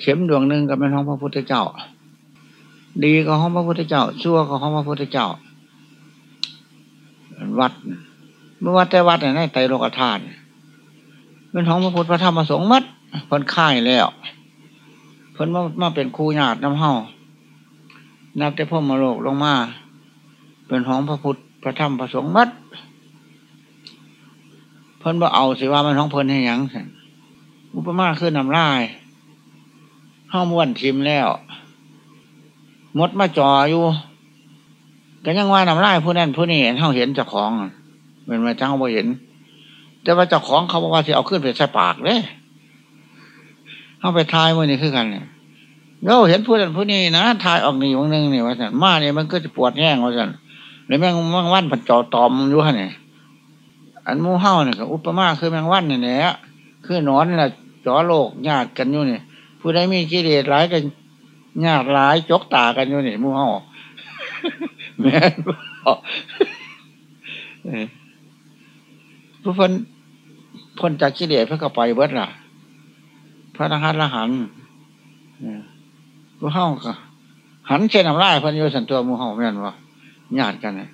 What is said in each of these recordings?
เข็มดวงหนึ่งก็เป็นของพระพุทธเจ้า ดีก็ของพระพุทธเจ้า ชั่วก็ของพระพุทธเจ้า วัดเมื่อวัดแต่วัดในไตรโลกธาตุเป็นของพระพุทธพระธรรมพระสงฆ์มัดเพิ่นค่ายแล้ว เพิ่นมามาเป็นครูญาติน้ำเฮานับแต่พ่อมาโลกลงมา เป็นของพระพุทธพระธรรมพระสงฆ์มัดเพิ่นบ่เอาสิว่ามันของเพิ่นให้ยังอุปมาคือนำลาย ห้าม้วนทิมแล้วมดมาจ่ออยู่ก็ยังว่านำลายผู้นั้นผู้นี้เฮาเห็นเจ้าของเป็นมาจ้างบ่เห็น แต่ว่าเจ้าของเขาบอกว่าสิเอาขึ้นไปใส่ปากเลยเขาไปทายมือนี่คือกันเนี่ยเราเห็นผู้นั้นผู้นี้นะทายออกนี่วันหนึ่งนี่ว่าสันมาเนี่ยมันก็จะปวดแง่งว่าสันหรือแมงมังวันผัดจอตอมอยู่ฮะเนี่ยอันมูเห่าเนี่ยอุปมาคือแมงวันเนี่ยแหละคือนอนนี่แหละจ่อโลกญาติกันอยู่เนี่ย ผู้ใดมีกิเลสร้ายกันญาติร้ายจกตากันอยู่นี่มูเห่าแม่ผู้คนพ้นจากกิเลสเพื่อเข้าไปเบิดล่ะ พระทหารละหันผู้เฮาก็หันเช่นน้ำลายพันโยสันตัวมูเฮาแม่นวะญาติกันเนี่ย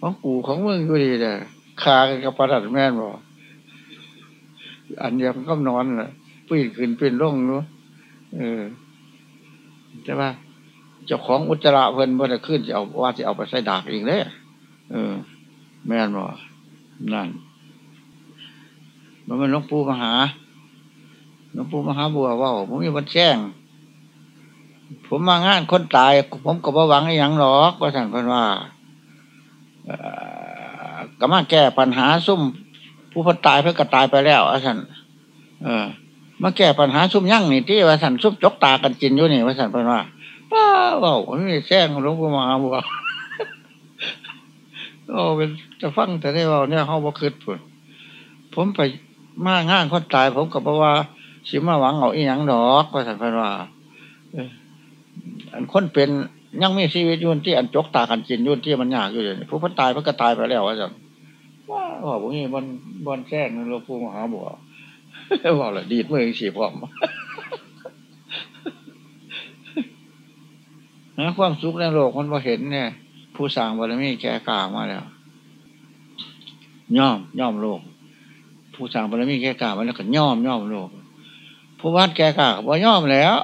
ของกูของมึงอยู่ดีเลยคากันกับประดัดแม่นบ่อันเดียวก็นอนเลยปีนขึ้นปีนล่งนู้ เออแต่ว่าเจ้าของอุจจาระเพิ่นว่าจะขึ้นจะเอาว่าจะเอาไปใส่ดากอีกเลยเออ แม่นบ่นั่นมันเป็นหลวงปู่มหาหลวงปู่มหาบัวว่าผมมีวันแจ้งผมมางานคนตาย ผมก็บ่หวังอย่างหรอกก็สั่งเพิ่นว่าก็มาแก้ปัญหาซุ่มผู้พันตายเพื่อก็ตายไปแล้วอาสันเออ มาแก้ปัญหาซุ่มยั่งนี่ที่ว่าสันซุ่มจกตากันกินอยู่นี่ว่าสันเพิ่นว่าป้าบอกผมมีแจ้งหลวงปู่มหาบัวโอ้เป็นจะฟังแต่ได้ว่าเนี่ยเขาบ่คืดผลผมไปมาง่านคนตาย ผมกับว่าสิมาหวังเอาอีหยังดอกก็สันพันว่าอันคนเป็นยังมีชีวิตยุ่นที่อันจกตากันจินยุ่นที่มันยากอยู่เลยผู้พันตายมันก็ตายไปแล้วว่าจังว่าว่าผมนี่บนบนแท้งหลวงปู่มหาบัว บอกเลยดีดมือสีพร้อมนะความสุขในโลกมันพอเห็นเนี่ย ผู้สร้างบารมีแก่กล้ามาแล้ว ย่อมย่อมโลก ผู้สั่งบารมีแก่กล้ามันแล้วก็ย่อมย่อมโลก ผู้วัดแก่กล้าว่าย่อมแล้ว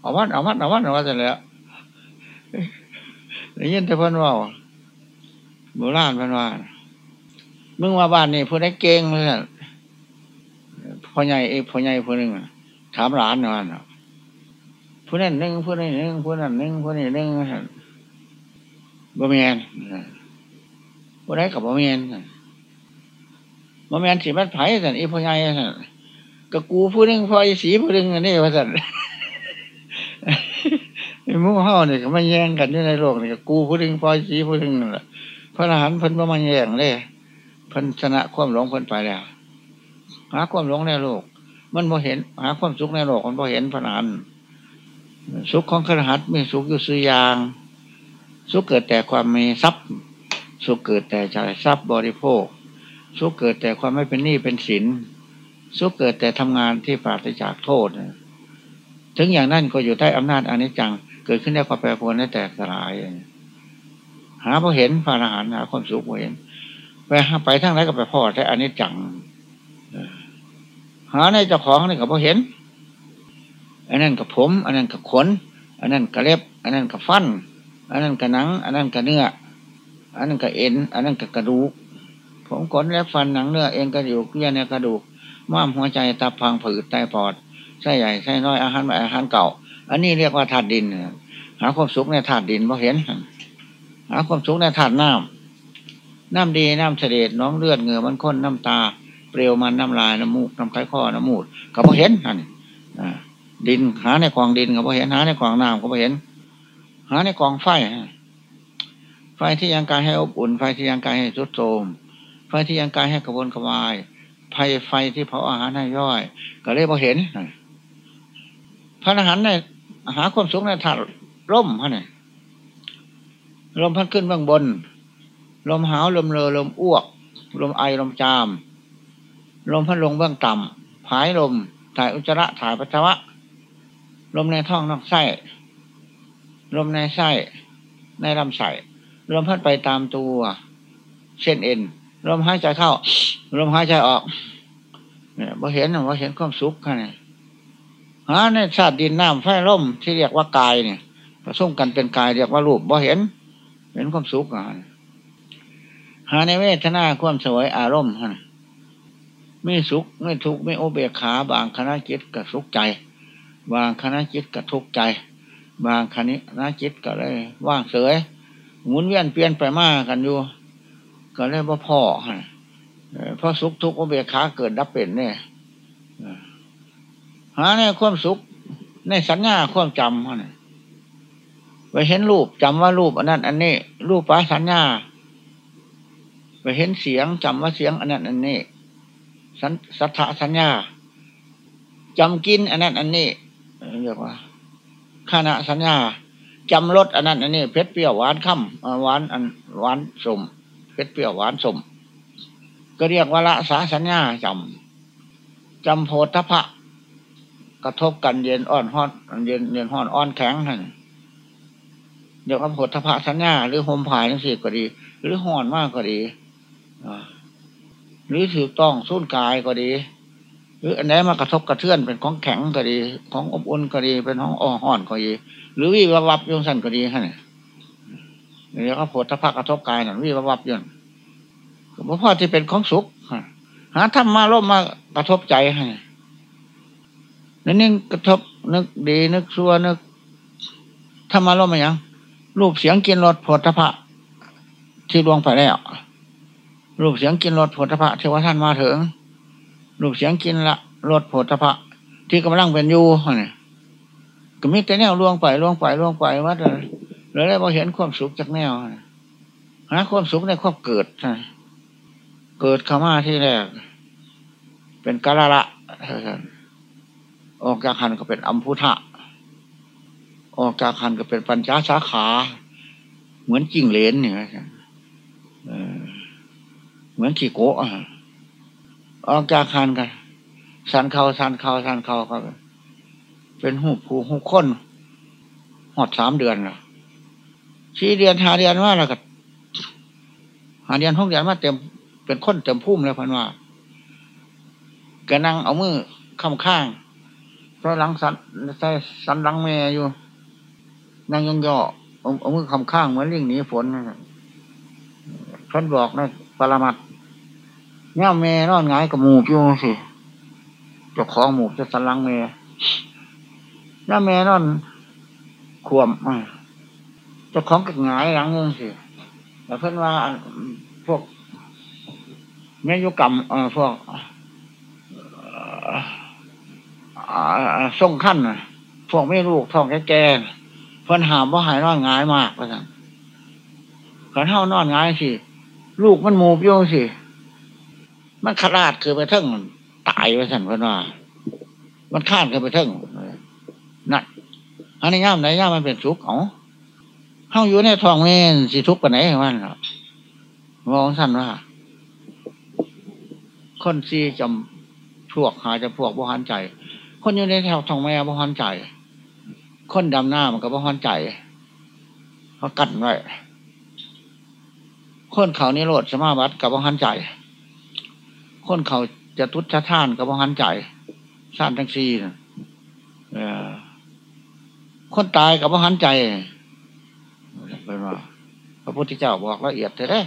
เอาวัดเอาวัดเอาวัดเอาวัดเสร็จแล้วได้ยินแต่เพิ่นว่าโบราณพิ่นว่ามึงมาบ้านนี่ผู้ใดเก่งเพื่อน พ่อใหญ่เอพ่อใหญ่ผู้หนึ่งถามหลานนอนผู้นั้นหนึ่งผู้นี้หนึ่งผู้นั้นหนึ่งผู้นี้หนึ่งบ่เมียนผู้ใดกับบ่เมียนมันแมนสีมันไผ่สันอีพ่อใหญ่สันก็กูผู้นึงพ่อสีผู้นึงนี่ว่าสันมู่เฮาเนี่ยก็มาแย่งกันอยู่ในโลกเนี่ก็กูผู้นึงพ่อสีผู้นึงนั่นแหละพระอรหันต์เพิ่นมาแย่งเลยเพิ่นชนะความหลงเพิ่นไปแล้ว หาความหลงในโลก มันบ่เห็น หาความสุขในโลกมันบ่เห็นพระอรหันสุขของครหัสมีสุขอยู่สุยาง สุขเกิดแต่ความมีทรัพย์ สุขเกิดแต่ใจทรัพย์บริโภค สุขเกิดแต่ความไม่เป็นหนี้เป็นสินสุขเกิดแต่ทำงานที่ปราศจากโทษถึงอย่างนั้นก็อยู่ใต้อำนาจอนิจจัง เกิดขึ้นได้ความแปรปรวนได้แตกสลาย หาพอเห็นพระอรหันต์หาความสุขเห็นไปไปทั้งไรก็ไปพ่อแต่อนิจจัง หาในเจ้าของนี่ก็พอเห็น อันนั้นกับผม อันนั้นกับขน อันนั้นกับเล็บ อันนั้นกับฟัน อันนั้นกับหนัง อันนั้นกับเนื้อ อันนั้นกับเอ็น อันนั้นกับกระดูก ผมขนและฟันหนังเนื้อเอ็นกระดูกเยื่อในกระดูกม้ามหัวใจตับพังผืดไตปอดไส้ใหญ่ไส้น้อยอาหารอาหารเก่า อันนี้เรียกว่าธาตุดิน หาความสุขในธาตุดินพอเห็น หาความสุขในธาตุน้ำน้ำดีน้ำเสด็จน้องเลือดเหงื่อมันข้นน้ำตา เปรี้ยวมันน้ำลายน้ำมูกน้ำไข้ข้อน้ำมูดก็พอเห็นอันนี้ดินหาในกองดินก็พอเห็นหาในกองน้ำก็พอเห็น หาในกองไฟไฟที่ยังกายให้อบอุ่น ไฟที่ยังกายให้สุดโทมไฟที่ยังกายให้กระวนกระวายไฟไฟที่เผาอาหารให้ย่อย ก็เลยพอเห็นพระอาหารในหาความสุขในถาดร่มฮะเนี่ยลมพัดขึ้นเบื้องบน ลมหาวลมเลอลมอ้วก ลมไอลมจาม ลมพัดลงเบื้องต่ำผายลม ถ่ายอุจจาระถ่ายปัสสาวะ ลมในท้องนอกไส้ ลมในไส้ ในลำไส้ ลมพัดไปตามตัว เส้นเอ็น ลมหายใจเข้า ลมหายใจออก เนี่ยพอเห็นว่าเห็นความสุขค่ะเนี่ยหาในชาติดินน้ำไฟลมที่เรียกว่ากายเนี่ยผสมกันเป็นกายเรียกว่ารูปบ่เห็น เห็นความสุขอะหาในเวทนาความสวยอารมณ์ฮะ ไม่สุขไม่ทุกข์ไม่โอเบขา บางคณะจิตกับสุขใจ บางคณะจิตกับทุกข์ใจ บางคณะจิตก็เลยว่างเสยหมุนเวียนเปลี่ยนไปมากกันอยู่ ก็เลยว่าพ่อเพราะสุขทุกข์โอเบขาเกิดดับเป็นเนี่ยหาในความสุขในสัญญาความจำฮะไปเห็นรูปจำว่ารูปอันนั้น อันนี้ รูปปัสัญญา ไปเห็นเสียงจำว่าเสียงอันนั้น อันนี้ สัทธสัญญาจำกินอันนั้นอันนี้เรียกว่าขณะสัญญาจำรสอันนั้นอันนี้เพชรเปรี้ยวหวานค่ำหวานอันหวานสมเพชรเปรี้ยวหวานสมก็เรียกว่าละสาสัญญาจำจำโพธพะกระทบกันเย็นอ่อนฮอนเย็นเย็นห่อนอ่อนแข็งนั่นเดี๋ยวกับโพธพะสัญญาหรือโฮมผายนั่นสิก็ดี หรือห่อนมากก็ดี หรือถือต้องสู้นกายก็ดี หรืออันไหนมากระทบกระเทือนเป็นของแข็งก็ดี ของอบอุ่นก็ดีเป็นของอ่อห่อนก็ดี หรือวิววับยงสั้นก็ดีฮะเนี่ยเดี๋ยวก็โพธพกระทบกายนั่นวิววับยงหลวงพ่อที่เป็นของสุขหาธรรมาล่มมากระทบใจให้นั่นี้กระทบนึกดีนึกชั่วนึกธรรมาล่มมาอย่างรูปเสียงกินรสผลทพะที่ดวงไปแล้ว รูปเสียงกินรสผลทพะเทวท่านมาถึงรูปเสียงกินละรสผลทพะที่กำลังเป็นอยู่เนี่ยก็มีแต่แนวล่วงไปล่วงไปล่วงไปว่าเลยเลยได้พอเห็นความสุขจากแนวหาความสุขในความเกิดเกิดขามาที่แรกเป็นกาละละออกจากขันก็เป็นอัมพุทะออกจากขันก็เป็นปัญจสาขา เหมือนจิงเลนเนี่ย เหมือนขี้โกะออกจากขันกันสันเขาสันเขาสันเขาก็เป็นหูผูหูค้นหอดสามเดือนแล้วสี่เดือนหาเดือนว่าแล้วก็หาเดือนหกเดือนมาเต็มเป็นค้นเต็มพุ่มเลยพันว่าก็นั่งเอามือข้ามข้างใส่หลังสันใส่สันหลังแม่อยู่ นั่งยองย่อเอามือคำข้างเหมือนลิงหนีฝนท่านบอกนะ รมัดเนี่ยแม่นอนงายกับหมูอยู่สิเจ้าของหมูจะสันลังแม่เนี่ยแม่นอนขวมเจ้าของกับงายหลังนึงสิแต่เพื่อนว่าพวกแม่ยุกรรมพวกส่งขั้นพวกไม่ลูกท้องแก่เพิ่อนหามว่าหายนอนงายมากว่าสั่งขันเท่านอนงายสิ ลูกมันมูบโยสิ มันขลาดคือไปเท่งตายไปสั่นพนว่า มันข้านคือไปเท่งนั่นอันนี้ย่ามไหนย่ามมันเป็นทุกข์อ๋อเฮาอยู่ในท้องแม่สิทุกข์ปไหนมันหรอมองสั่นว่า คนซีจำพวกหาจะพวกบุหันใจ คนอยู่ในแถวท้องแม่บุหันใจ คนดำหน้ามันก็บ่ฮอนใจเขากัดไว้ คนเขานิโรธสมาบัติกับบ่ฮันใจ คนเขาจะทุชท่านกับบ่ฮันใจท่านทั้งสี่คนตายกับบ่ฮันใจเป็นว่าพระพุทธเจ้าบอกละเอียดเถอะเด้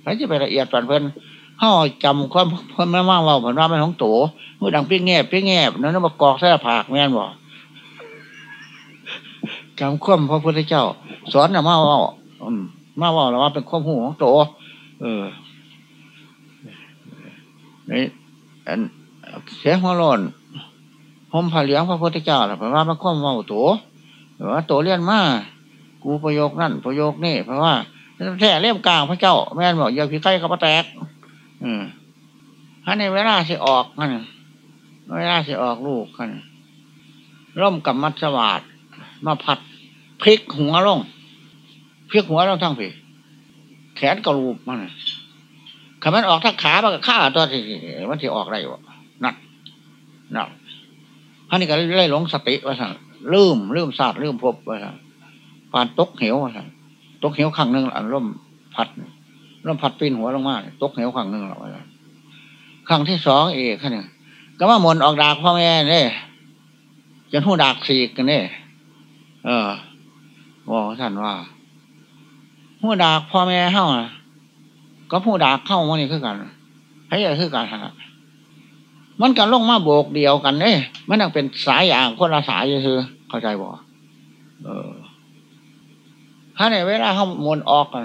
ใครจะไปละเอียดฝันเพิ่นห่อจำความเพิ่นไม่มากว่าผมว่าเป็นของโตมือดังเปี้ยงแงบเปี้ยงแงบนั่นมากอกแท้ผากแม่นบอกจำข้อมพระพุทธเจ้า สอนนะมาว่า มาว่าเราว่าเป็นข้อมหูของโตเออนี่เสียงหัวร้อนหอมผาเลี้ยงพระพุทธเจ้าแหละเพราะว่ามันข้อมว่าโตว่าโตเรียนมากูประโยคนั่นประโยคนี่เพราะว่าแท้เล่มกลางพระเจ้า แม่นบอกอย่าพิไข่กับพระแตก อืมถ้าในเวลาสิออกนั่นเวลาสิออกลูกกันร่มกับมัดสวาดมาผัดพลิกหัวลง พลิกหัวลงทั้งผีแขนกระลูบมันขมันออกทั้งขามันก็ฆ่าตัวที่มันที่ออกได้วะนั่นนั่นฮันนี่ก็เลยหลงสติว่าสั่นลืมลืมศาสตร์ลืมพบว่าสั่นผ่านตกเหวว่าสั่นตกเหวครั้งหนึ่งอันร่มพัดร่มพัดปีนหัวลงมาตกเหวครั้งหนึ่งหรอว่าครั้งที่สองเอกขั้นเนี่ยก็ว่ามนออกดากพ่อแม่เนี่ยจนหูดากสีกันเนี่ยเออบอกท่านว่า หูดากพ่อแม่เฮ้าก็หูดากเข้ามานี่คือกันให้ยังคือกันฮะมันกันลงมาโบกเดียวกันเนี่ยมันยังเป็นสายอย่างคนละสายคือเข้าใจบ่เออถ้าในเวลาเขามนออกกัน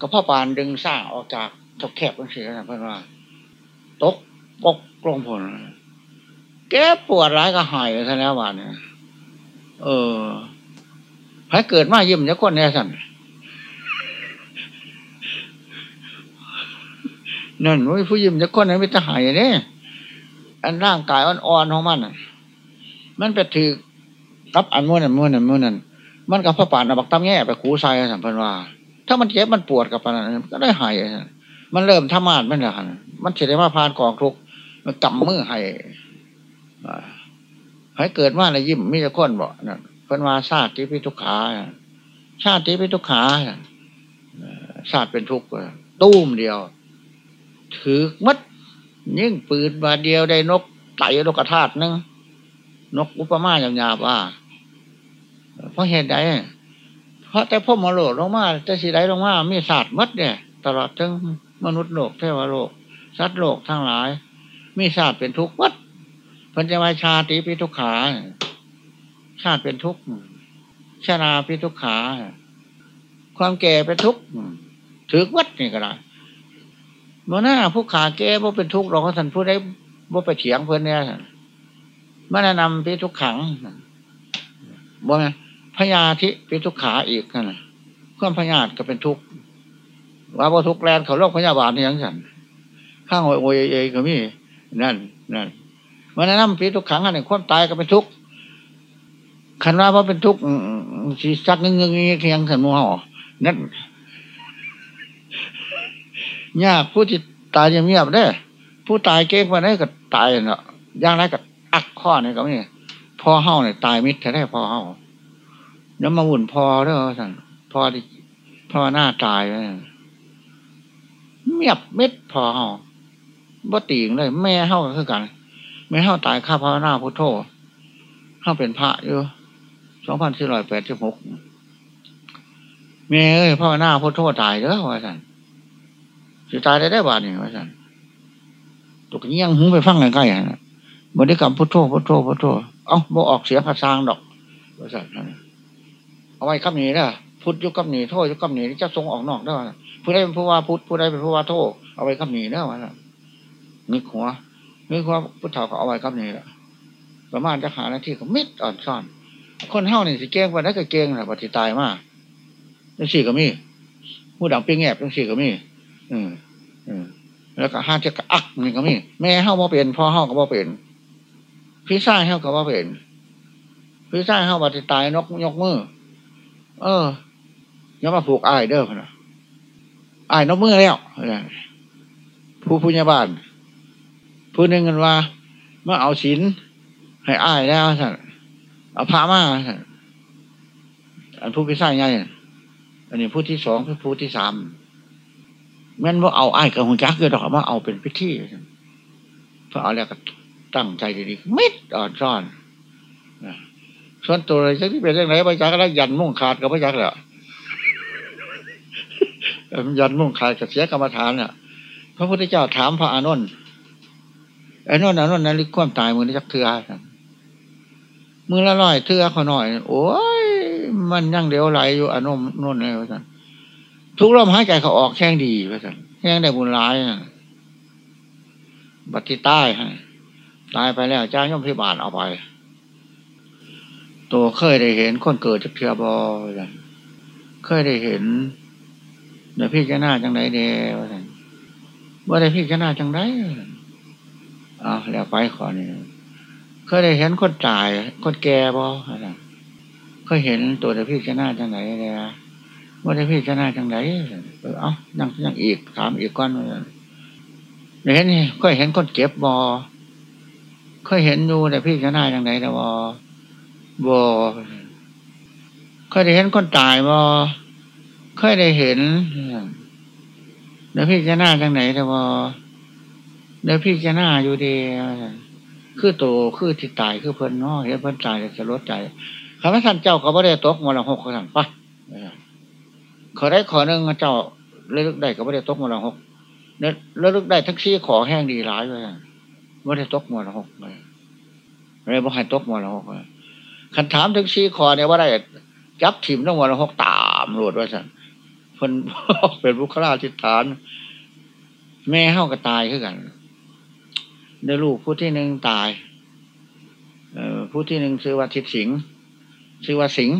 ก็พ่อปานดึงสร้างออกจากทกแคบกันเสียนะเพื่อนว่า ตกปกลงผลแกปวดร้ายก็หายไปซะแล้ววันเนี่ยเออให้เกิดมายิ้มจะคนแน่สัน นั่นว่าผู้ยิ้มจะคนนั้นไม่จะหายเนี่ยอันร่างกายอ่อนๆของมันมันไปถือกับอันม้วนอันม้วนอันม้วนนั่นมันกับพระป่านอบักตั้มแง่ไปคูใส่สัมพันว่า ถ้ามันเจ็บมันปวดกับปานก็ได้หายมันเริ่มทำมานมันละมันเฉลี่ยมาพานกองทุกมันกำมือให้ให้เกิดมาในยิ้มมิจะคนบอกนั่นเพิ่นว่าชาติพิทุกขาชาติพิทุกขาชาติเป็นทุกข์ตู้มเดียว ถือมัดยิ่งปืนบาเดียวได้นกไต่นกกระทาดนึงนกอุปมาอย่างหยาบว่าเพราะเหตุใดเพราะแต่พ่อมาโลดลงมาแต่สีใดลงมามีศาสตร์มัดเนี่ย ตลอดทั้งมนุษย์โลกเทวโลก สัตว์โลกทั้งหลาย มีศาสตร์เป็นทุกข์วัดพันจะมาชาติพิทุกขาชาติเป็นทุกข์ชราพิทุกขา ความแก่เป็นทุกข์ถือวัดนี่ก็ได้ มื่อหน้าผู้ขาแก่บ่าเป็นทุกข์เราก็ท่านผู้ได้บ่าไปเถียงเพื่อนเนี่ยมันะนำพิทุกขังบ่ไงพยาธิพิทุกขาอีกนะความพยาธิก็เป็นทุกข์ว่าบ่ทุกข์แลนเขาโรคพยาบาลนี่ยังสันข้างโอยโอยเอยก็มีนั่นนั่นมันนั่นพิทุกขังอันหนึ่งความตายก็เป็นทุกข์ขันว่าเพราเป็นทุกข์สีสักเงึงเงงเคียงขันมูห่อนั่น ยากผู้ที่ตายยังเงียบได้ผู้ตายเก่งมาได้ก็ตายเนาะย่างไรก็อักข้อนี่ก็มีพอเฮาเนี่ยตายมิตรแท้พอเฮาแล้วมาหุ่นพอเด้อสั่นพอที่พอหน้าตายเงียบเม็ดพอเฮาบ่ตีงเลย แม่เฮาก็คือกันแม่เฮาตายข้าพระหน้าพุทโธเฮาเป็นพระอยู่สองพันสี่ร้อยแปดสิบหกแม่เอ้ยพ่อหน้าพุทโธตายเด้อว่าสั่น จะตายได้ได้บาทนี่ว่าสันตุกเงี้ยงหูไปฟังใกล้ๆนะบริกรรมพุทโธพุทโธพุทโธเอ้าบ่ออกเสียภาษาดอกว่าสั่นเอาไว้คำนี้นะพุทธยุคคำนี้โทษยุคคำนี้จะทรงออกนอกได้ผู้ใดเป็นผู้ว่าพุทธผู้ใดเป็นผู้ว่าโทษเอาไว้คำนี้เด้อว่าสั่นนึกหัวนึกว่าพุทธเถาเขาเอาไว้คำนี้ละประมาณจะหาหน้าที่ก็มิดอ่อนซ่อน คนเฮ้านี่สิเก่งว่านั้นก็เก่งแหละปฏิตายมากจังสี่ก็มีผู้ดังเปียงแงบจังสี่ก็มี อืมอืมแล้วก็ห้าเจ้ากอักนี่ก็มีแม่เฮ้าบ่เป็นพ่อเฮ้าก็บ่เป็นพี่ชายเฮ้าก็บ่เป็นพี่ชายเฮ้าปฏิตายนกยกมือเออยังมาผูกอายเด้อพนะอายนกมือแล้วผู้ผู้ใหญ่บ้านผู้หนึ่งกันว่าเมื่อเอาศีลให้อายแล้วสั่นเอาพระมาสั่นอันผู้พิสัยไงอันนี้ผู้ที่สองผู้ที่สาม แม่นว่าเอาไอ้กับหุ่นจักเกิดออกมาเอาเป็นพิธีเพราะเอาแล้วก็ตั้งใจดีๆมิดอ่อนซ่อนส่วนตัวอะไรจะที่เป็นเรื่องไหนไปจักแล้วยันมุ่งขาดกับไปจักแหละยันมุ่งขาดกับเสียกรรมฐานเนี่ยพระพุทธเจ้าถามพระอานนท์อานนท์อานนท์นั้นลิความตายมือนจักเถื่อมือละร้อยเถื่อเขาหน่อย โอ้ยมันยังเดียวไหลอยู่อานนท์นนท์เลยว่าสัน ทุกลมหายใจเขาออกแข้งดีว่าสันแข้งได้บุญร้ายบัติใต้ฮะตายไปแล้วจ้าย่อมพิบาลเอาไป ตัวเคยได้เห็นคนเกิดจากเทือบอเคยได้เห็นเดี๋ยวพี่จะหน้าจังไรเดียวว่าสันว่าได้พี่จะหน้าจังไรอ่าวแล้วไปขอนี่เคยได้เห็นคนตาย คนแก่บ่เคยเห็นตัวแต่พี่จะหน้าจังไหนเนี่ยวาได้พี่จะหน้าจังไหนเออเอายังยังอีกถามอีกก้อนเห็นเคยเห็นคนเก็บบอเคยเห็นอยู่แต่พี่จะน่าอย่างไหนแต่ว่าบ่เคยได้เห็นคนตายบ่เคยได้เห็นเดี๋ยวพี่จะน่าจังไหนแต่ว่าเดี๋ยวพี่จะน่าอยู่ดีคือโตคือที่ตายคือเพิ่นเนาะเห็นเพิ่นตายจะลดใจคำว่าท่านเจ้าก็บ่ได้ตกมรหกขาสั่งปะ ขอได้ขอหนึ่งเจ้าเลือกได้ก็บ่ได้ตกมรหกเนี่ยเลือกได้ทักซี่ขอแห้งดีร้ายเลยบ่ได้ตกมรหกเลยเลยบ่ให้ตกมรหกเลยคันถามทักซี่ขอเนี่ยว่าได้จับถิ่มต้องมรหกตามรวดว่าสั่งเพิ่นเป็นบุคลาธิฐาน แม่เฮาก็ตายคือกันเดี๋ยวลูกผู้ที่หนึ่งตายผู้ที่หนึ่งชื่อว่าทิศสิงชื่อว่าสิงห์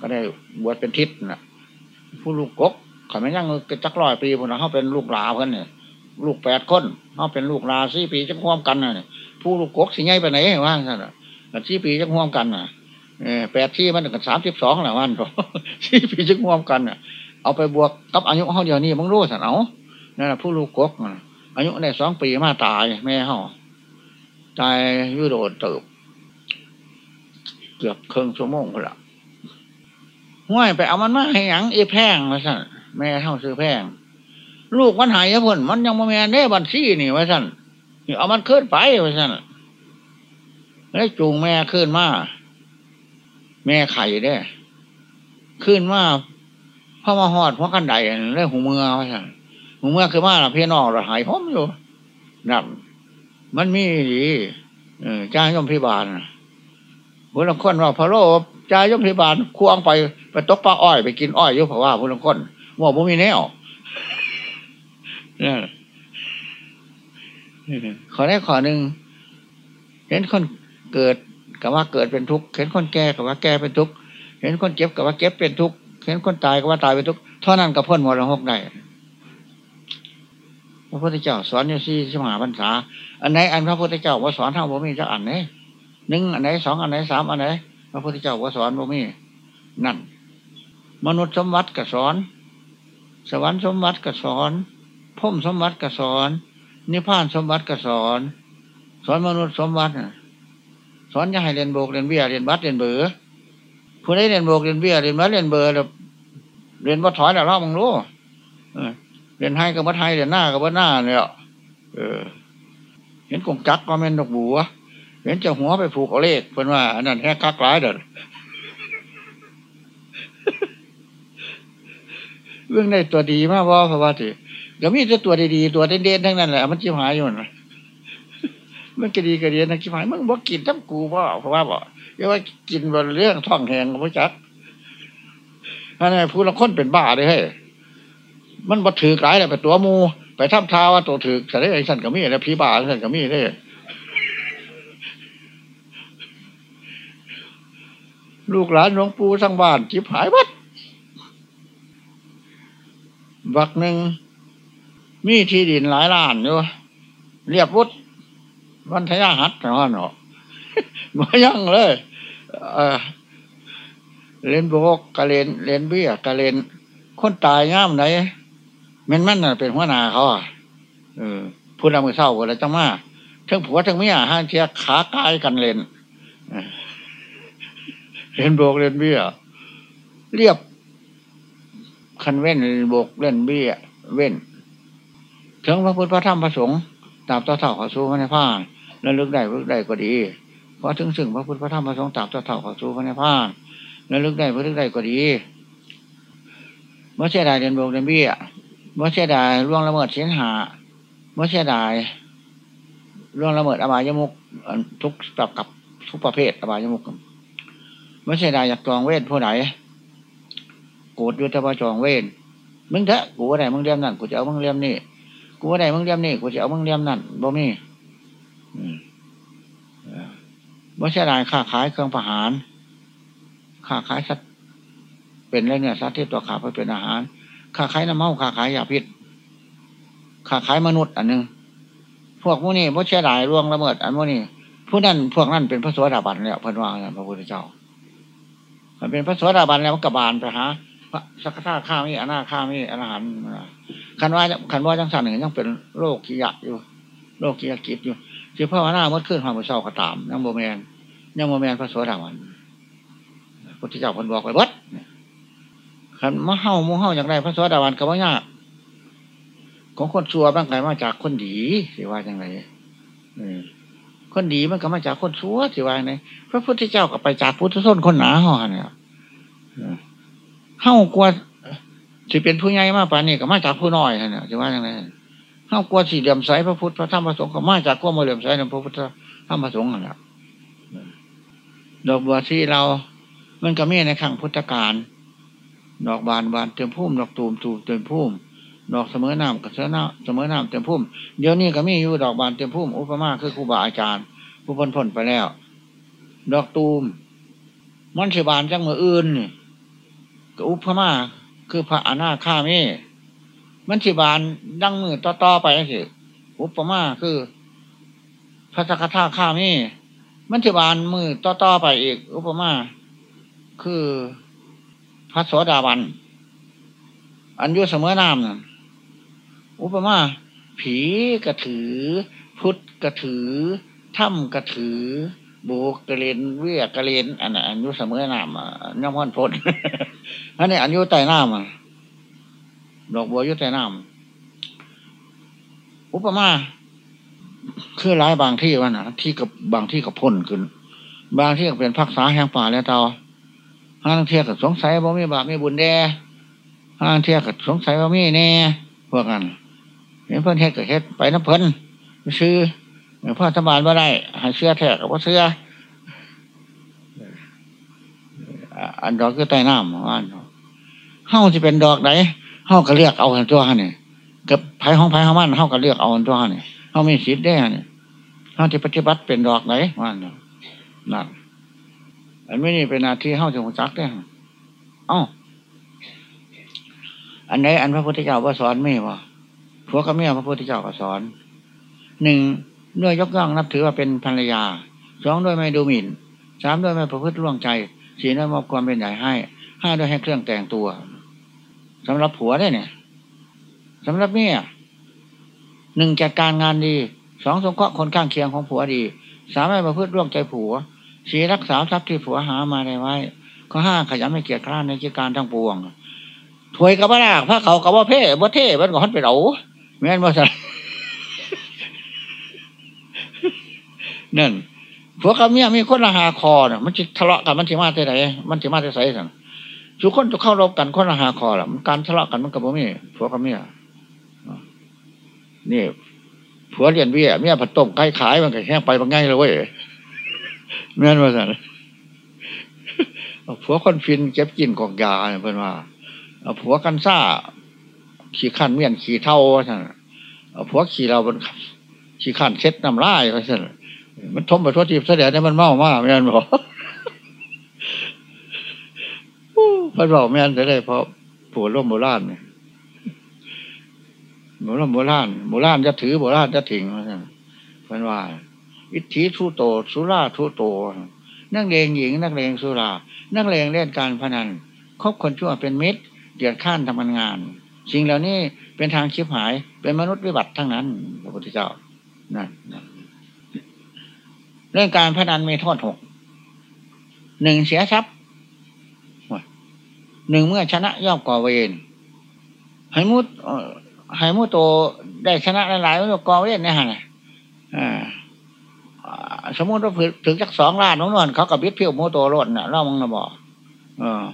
ก็ได้บวชเป็นทิศนะผู้ลูกกกเขาไม่ยังจักร้อยปีพวกนั้นเขาเป็นลูกลาเพื่อนเนี่ยลูกแปดคนเขาเป็นลูกลาสี่ปีจะห่วมกันน่ะผู้ลูกกกสิไงไปไหนว่างสั่นสี่ปีจะห่วมกันน่ะแปดที่มันกันสามสิบสองแหละวันสี่ปีจะห่วมกันน่ะ เอาไปบวกกับอายุเขาเดียวนี่มึงรู้สันเอานั่นแหละผู้ลูกกกอายุได้สองปีมาตายแม่เขาตายยุโรปเติบเกือบครึ่งชั่วโมงคนละ ห้วยไปเอามันมาให้หยังเอแพงมาสั่นแม่เท่าซื้อแพง ลูกมันหายผลมันยังมาแม่เน่บันซี่นี่ว่าสั่นเอามันขึ้นไปว่าสั่นแล้วจูงแม่ขึ้นมาแม่ไข่ได้ขึ้นมาพ่อมาหอดพราะกันใดเลยหูเมือว่าสั่นหูเมือคือมาละพี่น้องเราหายพร้อมอยู่นั่นมันมีดีจ้างยมพิบาล ผู้ลังคนว่าพระโลจายมพิบาลควงไปไปตกปลาอ้อยไปกินอ้อยยุเพราะว่าผู้ลังคนว่าบ่มีแนวขอได้ขอหนึ่งเห็นคนเกิดกับว่าเกิดเป็นทุกข์เห็นคนแก่กับว่าแก่เป็นทุกข์เห็นคนเจ็บกับว่าเจ็บเป็นทุกข์เห็นคนตายกับว่าตายเป็นทุกข์เท่านั้นกับพ้นมรหกได้พระพุทธเจ้าสอนอยู่สี่สิบห้าพรรษา อันไหนอันพระพุทธเจ้าว่าสอนเท่าบ่มีจะอันไหน หนึ่งอันไหนสองอันไหนสามอันไหนพระพุทธเจ้าว่าสอนบ่มีนั่น มนุษย์สมบัติก็สอน สวรรค์สมบัติก็สอนพุ่มสมบัติก็สอน นิพพานสมบัติก็สอน สอนมนุษย์สมบัติสอนจะให้เรียนโบกเรียนเบี้ยเรียนบัตรเรียนเบอผู้ใดเรียนโบกเรียนเบี้ยเรียนบัตรเรียนเบือร์เรียนวัดถอยแล้วเรามึงรู้เรียนให้กับวัดไทยเรียนหน้ากับวัดหน้าเนี่ยเออ เห็นกงจักก็เป็นดอกบัว เห็นจะหัวไปผูกเอาเลขเป็นว่า อันนั้นแค่คักร้ายเด้อเรื่องในตัวดีมากว่าพระว่าสิก็มีแต่ตัวดีๆตัวเด่นๆทั้งนั้นแหละมันจิ้มหายอยู่นะมันก็ดีก็ดีนะจิ้มหายมึงบอกกินทั้งกูพ่อเพราะว่าบอกเรียกว่ากินบนเรื่องท้องแหงของพระจักอันนี้ผู้ละคนเป็นบ้าเลยเฮ้มันบ่ถือกหลายเลยไปตัวมู ไปทับท้าว่าตัวถือแต่ได้ไอ้สันก็มีแล้วผีบ้าสันก็มีได้ ลูกหลานหลวงปู่ทั้งบ้านจิบหายวัดวักหนึ่งมีที่ดินหลายล้านอยู่เรียบวุฒวันทยาหัดแต่ว่าเนาะมายั่งเลยเเลนโบกกะเลนเลนเบี้ยกะเลนคนตายง่ามไหนแม่นมันน่ะเป็นหัวหน้าเขาอะเออพูดเอามือเศร้ากันแล้วจังมาทั้งผัวทั้งเมียห้างเชียขากายกันเลน เลนโบกเล่นเบี้ยเรียบ คันเว้นโบกเล่นเบี้ยเว้นถึงพระพุทธพระธรรมพระสงฆ์ตามต่อเท่าขอสู้พระในผ้าแล้วลึกได้ลึกได้ก็ดีเพราะถึงซึ่งพระพุทธพระธรรมพระสงฆ์ตามต่อเท่าขอสู้พระในผ้าแล้วลึกได้ลึกได้ก็ดีเมื่อเสียดายเรียนโบกเรียนเบี้ยเมื่อเสียดายล่วงละเมิดเสียนหาเมื่อเสียดายล่วงละเมิดอบายมุกทุกแบบกับทุกประเภทอบายมุก เมื่อเสียดายอยากจองเวทผู้ไหนโกรธยุทธภจองเวทมึงเถอะกูว่าไหนมึงเรียมนั่นกูจะเอามึงเรียมนี่กูว่าไหนมึงเรียมนี่กูจะเอามึงเรียมนั่นบ่มีเมื่อเสียดายค้าขายเครื่องประหารค้าขายสัตว์เป็นอะไรเนี่ยสัตว์ที่ตัวขาไปเป็นอาหารค้าขายน้ำเมาค้าขายยาพิษค้าขายมนุษย์อันหนึ่งพวกพวกนี้พวกเสียดายร่วงละเมิด อันพวกนี้ผู้นั้นพวกนั้นเป็นพระสวัสดิบันเนี่ยพันว่าพระพุทธเจ้า มันเป็นพระสวัสดิบันแล้วมันกบาลไปหาพระสักขาข้ามีอนาข้ามีอรหันต์คันว่าคันว่าจังสันหนึ่งยังเป็นโรคขี้ยะอยู่โลกียกิจอยู่สิพ่อวนาเมื่อคืนความเศร้าก็ตามยังโมแมนยังโมแมนพระโสดาวันพุทธเจ้าคนบอกไว้วัดขันมะเฮามูเฮาอย่างไรพระโสดาวันก็ว่ายากของคนชั่วบางไงมาจากคนดีสิว่าอย่างไรคนดีมันก็มาจากคนชั่วสิว่าอย่างไรพระพุทธเจ้าก็ไปจากพุทธส้นคนหนาห่อเนี่ย เฮากลัวสิเป็นผู้ใหญ่มากป่านนี้ก็มาจากผู้น้อยเนี่ยสิว่าอย่างไรเฮากลัวสีเหลี่ยมใสพระพุทธพระธรรมพระสงฆ์ก็มาจากกลัวมาเหลี่ยมใสในพระพุทธธรรมพระสงฆ์นั่นแหละดอกบัวที่เรา มันก็มีในขังพุทธการดอกบานบานเต็มพุ่มดอกตูมตูมเต็มพุ่มดอกเสมอน้ำกับเสมอน้ำเสมอน้ำเต็มพุ่มเดี๋ยวนี้ก็มีอยู่ดอกบานเต็มพุ่มอุปมาคือครูบาอาจารย์ ผู้พ้นพ้นไปแล้ว ดอกตูมมันสิบานจังมืออื่น ก็อุปมาคือพระอนาคามีมันสิบานดังมือต่อต่อไปสิอุปมาคือ พระสกทาข้ามีมันสิบานมือต่อต่อไปอีก อุปมาคือพระโสดาบัน อันยุเสมอน้ำนั่นอุปมาผีกระถือ พุทธกระถือถ้ำกระถือ บกกระเลนเวียกระเลนอันอันยุเสมอน้ำย่อมพ้นพ้นอันนี้อันยุใต้น้ำดอกบัวยุใต้น้ำอุปมาคือร้ายบางที่ว่านะที่กับบางที่กับพ่นขึ้น บางที่ก็เป็นพักษาแห่งป่าแล้วเตาห้างเทียกับสงสัยว่ามีบาปมีบุญแด่ห้างเทียกับสงสัยว่ามีแน่พวกกันเห็นเพื่อนเฮ็ดกับเฮ็ดไปน้ำเพิ่นซื้อ พ่อธบานว่าได้หาเสื้อแทกกับว่าเสื้ออันดอกก็ใต้น้ำอันเฮ้าจะเป็นดอกไหนเฮ้าก็เลือกเอาตัวนี่กับไผ่ห้องไผ่ห้องมันเฮ้าก็เลือกเอาตัวนี่เฮ้ามีสิทธิ์ได้เนี่ยเฮ้าจะปฏิบัติเป็นดอกไหนว่านั่นอันไม่นี่เป็นนาทีเฮ้าจะหัวจักได้เอ้าอันไหนอันพระพุทธเจ้าว่าสอนไม่วะผัวกับเมียพระพุทธเจ้าก็สอนหนึ่ง ด้วยยกย่องนับถือว่าเป็นภรรยาสองด้วยไม่ดูหมิ่นสามด้วยไม่ประพฤติร่วงใจสี่ด้วยมอบความเป็นใหญ่ให้ห้าด้วยให้เครื่องแต่งตัวสำหรับผัวได้เนี่ยสำหรับเมียหนึ่งจัดการงานดีสองสงเคราะห์คนข้างเคียงของผัวดีสามไม่ประพฤติร่วงใจผัวสี่รักษาทรัพย์ที่ผัวหามาได้ไว้ข้อห้าขยันไม่เกียจคร้านในกิจการทั้งปวงถวยกับบ้าพระเขากับว่าเพ่บ่เท่มันก็ฮันไปเอาแม่นว่าสั นั่นพวกับเมียมีคนละหาคอเนี่ยมันจะทะเลาะกันมันจะมาที่ไหนมันจะมาที่ไสสั่งทุกคนจะเข้ารบกันคนละหาคอแหละมันการทะเลาะกันมันกับมีพวกับเมียนี่ผัวเรียนเบี้ยเมียผัดต้มไก่ขายมันก็แห้งไปมันง่ายเลยเว้ยแม่นว่าสั่งผัวคนฟินเก็บกินกอกยาเพื่อนว่าผัวกันซ่าขี่ขันเมียนขี่เท่าสั่งผัวขี่เราบนขี่ขันเช็ดน้ำลายเขาสั่ง มันทมไปทั่วทีเสด็จได้มันเมามากแม่นบอกพระบอกแม่นจะได้เพราะผัวร่วมโบราณเนี่ยโบราณโบราณโบราณจะถือโบราณจะถิงเพันเป็นว่า อิทธิทุโต สุราทุโต นักเลงหญิง นักเลงสุรา นักเลงเล่นการพนันคบคนชั่วเป็นมิตรเดือดข้านทำงาน สิ่งเหล่านี้เป็นทางชิบหาย เป็นมนุษย์วิบัติทั้งนั้น พระพุทธเจ้านั่น เรื่องการพนันมีโทษหกหนึ่งเสียทรัพย์หนึ่งเมื่อชนะย่อมก่อเวรให้มุดให้มุดโตได้ชนะหลายๆมันก่อเวรเนี่ยฮะสมมติว่าถึงจักสองล้านน้องนวลเขากับบิดเพียวโมโตรถน่ะเล่ามึงนะบอกเออ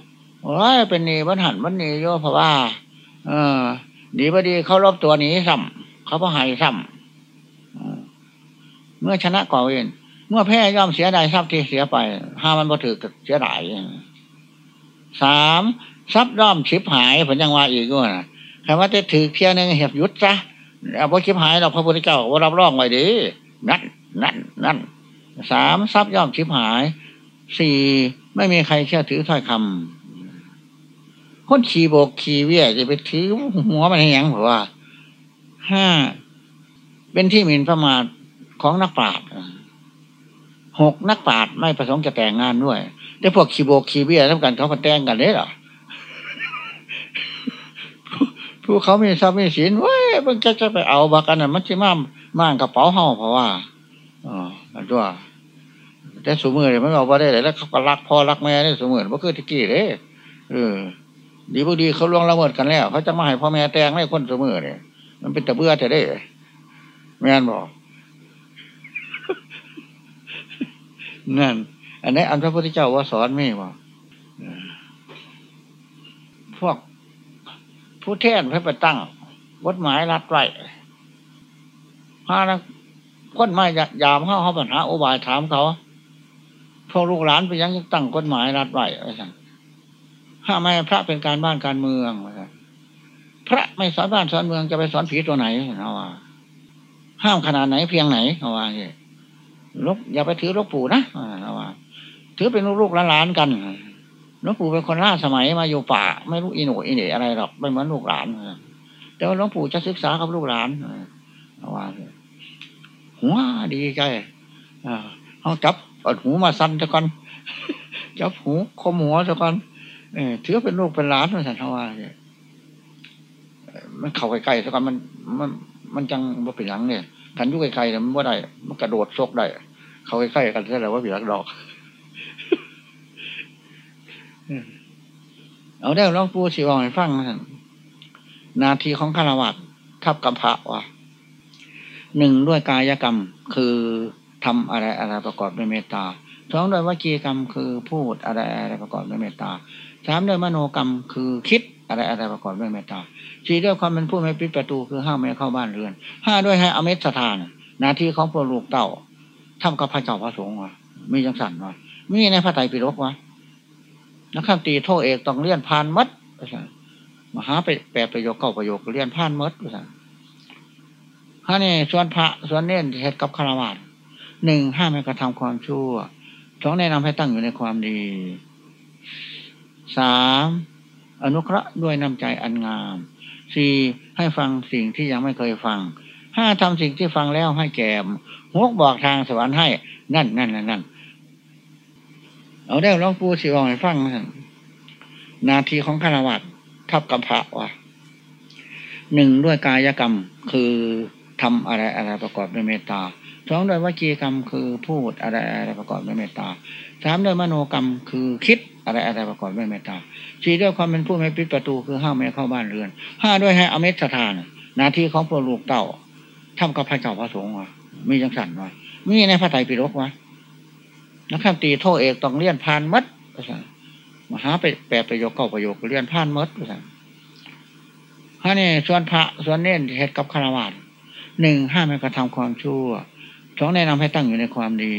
โอ้ยเป็นนีบันหันบันนีโยเพราะว่า เออดีบดีเขารบตัวหนีซ้ำเขาพอหายซ้ำเมื่อชนะก่อเวร มื่อแพ้ย่อมเสียดายทรัพย์ที่เสียไป ห้ามันบ่ถือเสียดายสามทรัพย์ย่อมชิบหายผลยังว่าอีกด้ว่าคำว่าจะถือเที่ยวนึงเหียบยุดซะเอาพอชิบหายเราพระพุทธเจ้าว่ารับรองไว้ดีนั่นนั่นนั่นสามทรัพย์ย่อมชิบหายสี่ไม่มีใครเชื่อถือถ้อยคำคนขี่โบกขี่เวียจะไปถือหัวมันยังเพราะว่าห้าเป็นที่มินประมาทของนักปราชญ์ หกนักปราชญ์ไม่ประสงค์จะแต่งงานด้วย แต่พวกคีโบคีเบียทำกันเขาก็แต่งกันเลยหรอผู้เขามีทรัพย์มีสินเว้ยมันจะจะไปเอาบากันน่ะมันจะมาม่านกระเป๋าเฮาเพราะว่าอ๋อตัวแต่สมือเลยมันเอาไปได้เลยแล้วเขาก็รักพ่อรักแม่เนี่ยสมือมันคือตะกี้เลยเออ ดีพอดีเขาล่วงละเมิดกันแล้ว เขาจะมาให้พ่อแม่แตงให้คนสมือเนี่ยมันเป็นตะเบื่อแต่ได้แม่นบอก นั่น อันนี้อันพระพุทธเจ้าว่าสอนไม่บอพวกผู้แทนพระประตั้งวัดหมายรัดไว้พานะคนไม่ยามเข้าเขาปัญหาอุบายถามเขาพวกลูกหลานไปยังตั้งกฎหมายรัดไว้อะไรสั่งถ้าไม่พระเป็นการบ้านการเมืองพระไม่สอนบ้านสอนเมืองจะไปสอนผีตัวไหนเอาว่าห้ามขนาดไหนเพียงไหนเอาว่า ลูกอย่าไปถือลูกปู่นะเอาว่าถือเป็นลูกๆหลานกันหลวงปู่เป็นคนล่าสมัยมาอยู่ป่า ไม่รู้อีหนูอีเหน่อะไรหรอกไม่เหมือนลูกหลานแต่ว่าหลวงปู่จะศึกษากับลูกหลานเอาว่าหัวดีใจเขาจับเอาหูมาสั้นซะก่อนจับหูคมหัวซะก่อนเออถือเป็นลูกเป็นหลานมาสันทว่ามันเข้าใกล้ๆซะก่อนมันมันมันจังว่าเป็นหลังเนี่ย กันยุ่ไกลๆมันว่าได้มันกระโดดซกได้ เขาใกล้ๆกันซะแล้วว่าเป็นหลังดอกเอาได้ลองปูสิวองให้ฟังนะนาทีของฆราวาสทับกับพระว่ะหนึ่งด้วยกายกรรมคือทำอะไรอะไรประกอบด้วยเมตตาสองด้วยวจีกรรมคือพูดอะไรอะไรประกอบด้วยเมตตาสามด้วยมโนกรรมคือคิด อะไรอะไรประกอบด้วยเมตตาสี่ด้วยความเป็นผู้ไม่ปิดประตูคือห้ามไม่เข้าบ้านเรือนห้าด้วยให้อเมตสถานหน้าทีของพวกลูกเต่าทำกับพระเจ้าพระสงฆ์วะมีจังสันวะมีในพระไตรปิฎกวะนักขัตีโทเอกต้องเลี่ยนพานมัดมหาไปแปลประโยคเก้าประโยคเลี่ยนพานมัดฮะนี่ส่วนพระส่วนเน้นเหตุกับคารวะหนึ่งห้ามให้กระทำความชั่วสองแนะนำให้ตั้งอยู่ในความดีสาม อนุเคราะห์ด้วยน้ำใจอันงามสี่ให้ฟังสิ่งที่ยังไม่เคยฟังห้าทำสิ่งที่ฟังแล้วให้แก่มหกบอกทางสวรรค์ให้ นั่นนั่นนั่นนั่นเอาได้ลองปูสิบอกให้ฟังนะนาทีของฆราวาสทับกับพระวะหนึ่งด้วยกายกรรมคือทำอะไรอะไรประกอบด้วยเมตตา สองด้วยวจีกรรมคือพูดอะไรอะไรประกอบด้วยเมตตาสามด้วยมโนกรรมคือคิดอะไรอะไรประกอบด้วยเมตตาสี่ด้วยความเป็นผู้ไม่ปิดประตูคือห้ามไม่เข้าบ้านเรือนห้าด้วยให้อเมตสถานหน้าที่ของพวกลูกเต่าทำกับพระเจ้าพระสงฆ์วะมีจังสันวะมีในพระไตรปิฎกวะนะครับตีโทเอกต้องเลี่ยนพานมัดมหาไปแปลประโยคเก้าประโยคเลี่ยนพานมัดฮะนี่ส่วนพระส่วนเน้นเหตุกับคารวะหนึ่งห้ามให้กระทำความชั่ว สองแนะนำให้ตั้งอยู่ในความดี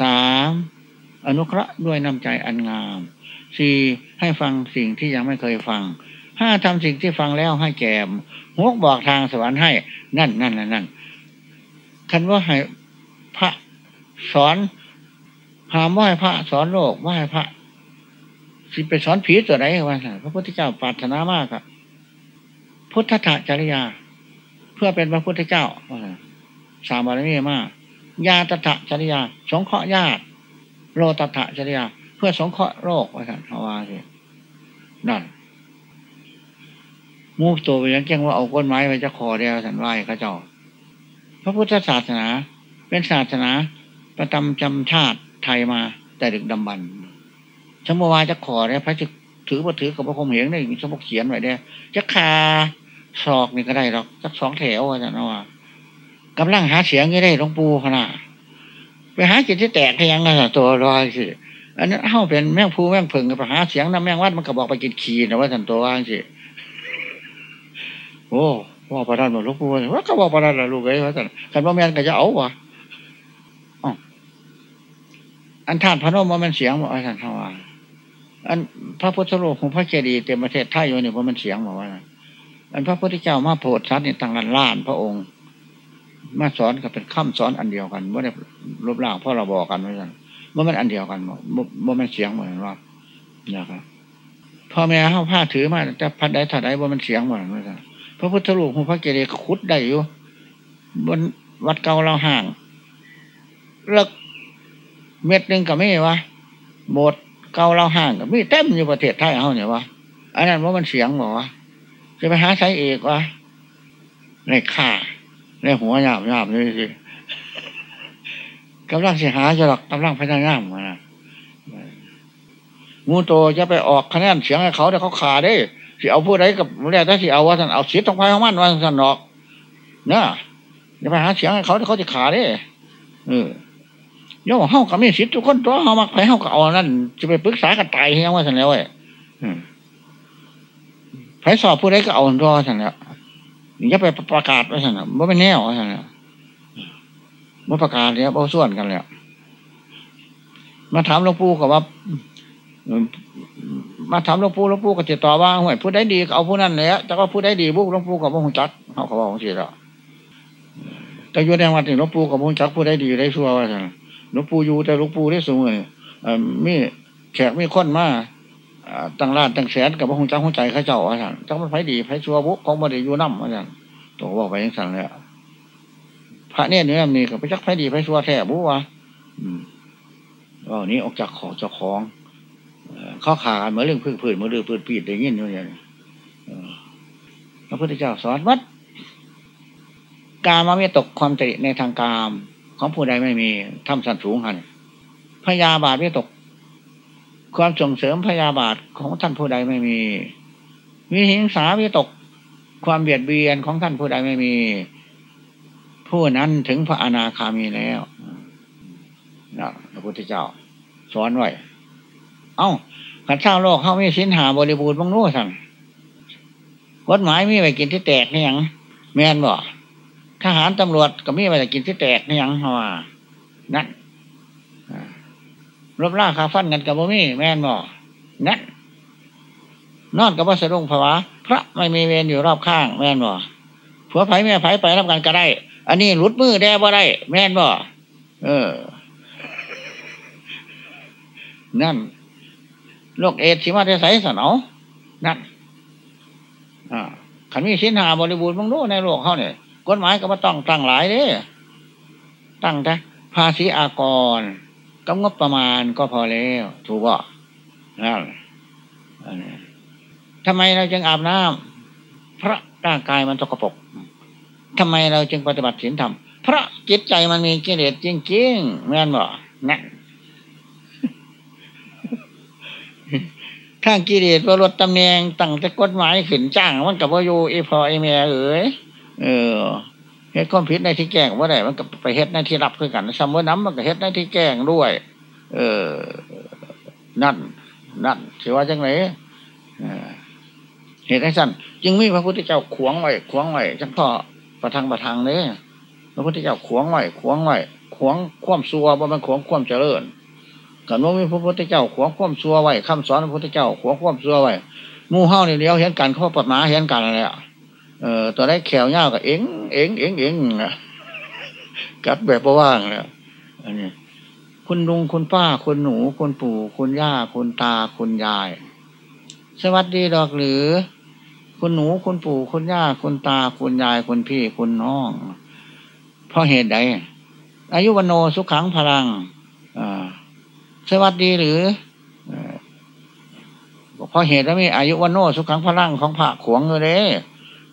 สามอนุเคราะห์ด้วยน้ำใจอันงามสี่ให้ฟังสิ่งที่ยังไม่เคยฟังห้าทำสิ่งที่ฟังแล้วให้แก่มหกบอกทางสวรรค์ให้นั่นนั่นนั่นนั่นคันว่าให้พระสอนหามว่าให้พระสอนโลกว่าให้พระสิไปสอนผีตัวไหนวะพระพุทธเจ้าปรารถนามากครับพุทธะจริยา เพื่อเป็นพระพุทธเจ้า สามบารมีมากญาตถะจริยา สงเคราะห์ญาติโลตถะจริยา เพื่อสงเคราะห์โรคว่าสันทวาสินั่นมูฟตัวไปยังแจ้งว่าเอาก้นไม้ไปจะคอเดียวสันไหวข้าเจ้า พระพุทธศาสนา เป็นศาสนาประจำจำชาติไทยมาแต่ดึกดำบรรชมวาจะขอเนี่ยพระจะถือมาถือกับพระคมเหงนี่สมบกเขียนไว้เนี่ยจะคาศอกนี่ก็ได้หรอกสักสองแถวว่าจะนว่า กำลังหาเสียงยังได้หลวงปู่ขนาดไปหาจิตที่แตกทยังไงตัวรอยสิอันนั้นเข้าเป็นแมงพูแมงผึ่งไปหาเสียงน้ำแมงวัดมันก็บอกไปกินขีนะว่าสันตัวว่างสิโอ้ว่าประดานบอกหลวงปู่ว่าก็บอกประดานละลูกไอ้ว่าสันกันว่าแมนก็จะเอาวะอันท่านพระนมว่ามันเสียงบอกว่าสันทว่าอันพระพุทธรูปของพระเจดีย์เต็มประเทศไทยอยู่นี่ว่ามันเสียงบอกว่าอันพระพุทธเจ้ามาโพดสัตว์นี่ต่างล้านล้านพระองค์ มาสอนกับเป็นข้ามสอนอันเดียวกันว่าได้รูปร่างพ่อเราบอกกันไว้กันว่ามันอันเดียวกันว่ามันเสียงเหมือนว่านะครับพ่อแม่เข้าผ้าถือมาแต่พัดได้ถัดได้ว่ามันเสียงเหมือนกันพระพุทธรูปของพระเจดีย์ขุดได้อยู่บนวัดเก่าเราห่างเลิกเม็ดหนึ่งกับไม่วะโบสเก่าเราห่างกับมีเต็มอยู่ประเทศไทยเอาเนี่ยวะอันนั้นว่ามันเสียงบอกว่าจะไปหาใช้เอกวะในข่า ในหัวยาบยาบนี่สิกำลังเสียหาจะหรอกกำลังพยายามนะงูโตจะไปออกคะแนนเสียงให้เขาเดี๋ยวเขาขาได้สิเอาผู้ใดกับแรกได้สิเอาว่าท่านเอาสิทธิ์ของพายของมันว่าท่านหรอกเนะอย่าไปหาเสียงให้เขาเดี๋ยวเขาจะขาได้เออย่อเฮากับมีสิทธิ์ทุกคนตัวเฮามักไปเฮากับเอานั่นจะไปปรึกษากันตายเฮียว่าท่านแล้วเว้ยไผสอบผู้ใดก็เอาตัวท่านแล้ว อย่าไปประกาศว่าท่นว่าไม่แน่ว่าท่านแล้วมื่ประกาศเนี่ยเอาส่วนกันแล้วมาถามหลวงปู่กับว่า มาถามหลวงปู่หลวงปู่ก็จะตอบว่าห่วยผู้ใดดีเอาผู้นั้นเลยแต่ว่าผู้ใดดีบุกหลวงปู่กับพระหุจักเขาเขาบอกของสิแล้วแต่อยู่ในวัดนี่หลวงปู่กับพระหุจักผู้ใดดีได้ชั่วว่าสั่งหลวงปู่อยู่แต่หลวงปู่ได้สูงเลยมีแขกมีคนมา ตั้งร้านตั้งแสนกับพระหุจักหัวใจข้าเจ้าว่าสั่งจักมันไผดีไผชัวบุกของบดีอยู่น้ำว่าสั่งตัวบอกไปยังสั่งเลยพระเนี่ยเนี่ยมีกับไปจักไผดีไผชัวแท้บุวะว่านี้ออกจากขอเจ้าของข้อขาเหมือนเรื่องพึ่งผืนเหมือนเรื่องพื้นปีดอย่างนี้อยู่อย่างพระพุทธเจ้าสอนวัดกามาเมตกความติในทางกาม ของผู้ใดไม่มีทำสันสูงหันพยาบาทเมตก ความส่งเสริมพยาบาทของท่านผู้ใดไม่มีมีหิงสาเมตก ความเบียดเบียนของท่านผู้ใดไม่มี ผู้นั้นถึงพระอนาคามีแล้วนะพระพุทธเจ้า สอนไว้ เอ้าขันเศร้าโลกเขาไม่สินหาบริบูรณ์บางนู้สั่งกฎหมายมีไว้กินที่แตกนี่ยังแม่นบ่ทหารตำรวจก็มีไว้กินที่แตกนี่ยังว่านั่น รบล่าคาฟันกันกับบ่มีแม่นบ่นั่นนอนกับว่าสะดุ้งภาวะพระไม่มีเวรอยู่รอบข้าง แม่นบ่ผัวไผ่แม่ไผ่ไปรับกันก็ได้ อันนี้หลุดมือแด้บ่ได้ แม่นบ่เออ นั่นโรคเอดสิมาจะใส่สนองนั่นขันมีสินหาบริบูรณ์บางรู้ในโลกเขาเนี่ยกฎหมายก็มาต้องตั้งหลายเด้ตั้งแต่ภาษีอากร กำงบประมาณก็พอแล้ว ถูกป่ะนั่นทำไมเราจึงอาบน้ำเพราะร่างกายมันตกปรกทำไมเราจึงปฏิบัติศีลธรรมเพราะจิตใจมันมีกิเลสจริงๆแม่นบ่นั่นข้างกิเลสว่าลดตำแหน่งตั้งแต่กฎหมายขึ้นจ้างมันกับว่าอยู่อีพอไอเมียเอ๋ยเออ เฮ็ดความผิดในที่แก้งว่าได้มันก็ไปเฮ็ดในที่รับคือกันสมมติน้ำมันก็เฮ็ดในที่แก้งด้วย เออ นั่น นั่นถือว่าจังไหนเหตุให้สั้นจึงมีพระพุทธเจ้าขวงไว้ขวงไว้จังพ่อประทังประทังเนี่ยพระพุทธเจ้าขวงไว้ขวงไว้ขวงความซัวบ่มันขวงความเจริญกันว่ามีพระพุทธเจ้าขวงความซัวไว้คำสอนพระพุทธเจ้าขวงความซัวไว้มู่เฮาเนี่เดียวเห็นกันเขาปดหมาเห็นกันอะไรอะ เออตัวได้แขวเงากับเอ็งเอ็งเอ็งเอ็งกัดแบบว่างเลยอันนี้คุณลุงคุณป้าคุณหนูคุณปู่คุณย่าคุณตาคุณยาย สวัสดีดอกหรือ คุณหนูคุณปู่คุณย่าคุณตาคุณยายคุณพี่คุณน้อง เพราะเหตุใดอายุวันโนสุขังพลังอ่าสวัสดีหรือเพราะเหตุว่ามีอายุวันโนสุขังพลังของพระขวงอยู่เลย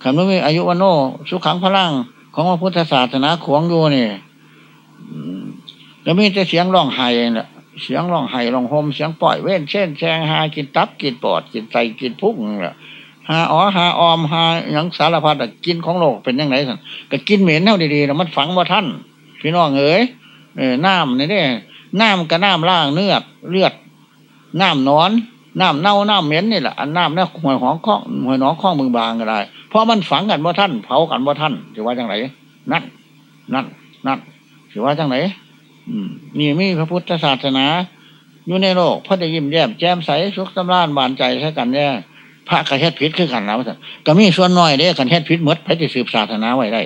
ำว่ามีอายุวันโนสุขังพลังของพระพุทธศาสนาขวงอยู่นี่แล้วมีแต่เสียงร้องไห้เนี่ยเสียงร้องไห้ร้องโฮมเสียงปล่อยเว้นเช่นแซงหากินตับกินปอดกินไตกินพุ่งเนี่ยหาอ๋อหาออมหาอย่างสารพัดกินของโลกเป็นยังไงสันก็กินเหม็นเน่าดีๆแล้วมันฝังว่าท่าน พี่น้องเอ๋ยน้ำนี่เนี่ยน้ำกับน้ำล่างเนื้อเลือดน้ำนอน น้ำเน่าน้ำเหม็นนี่แหละอันน้ำเนี่ยหวยหองข้องหวยน้องข้องมือบางก็ได้เพราะมันฝังกันว่าท่านเผากันว่าท่านถือว่าจังไหนนั่นนั่นนั่นถือว่าจังไหนนี่มีพระพุทธศาสนาอยู่ในโลกพระจะยิ้มแย้มแจ่มใสสุขสำราญบานใจใช้กันเนี่ยพระกระเฮ็ดพิษคือกันแล้วก็มีส่วนน้อยเด้กันเฮ็ดพิษมดพระจะสืบศาสนาไว้ได้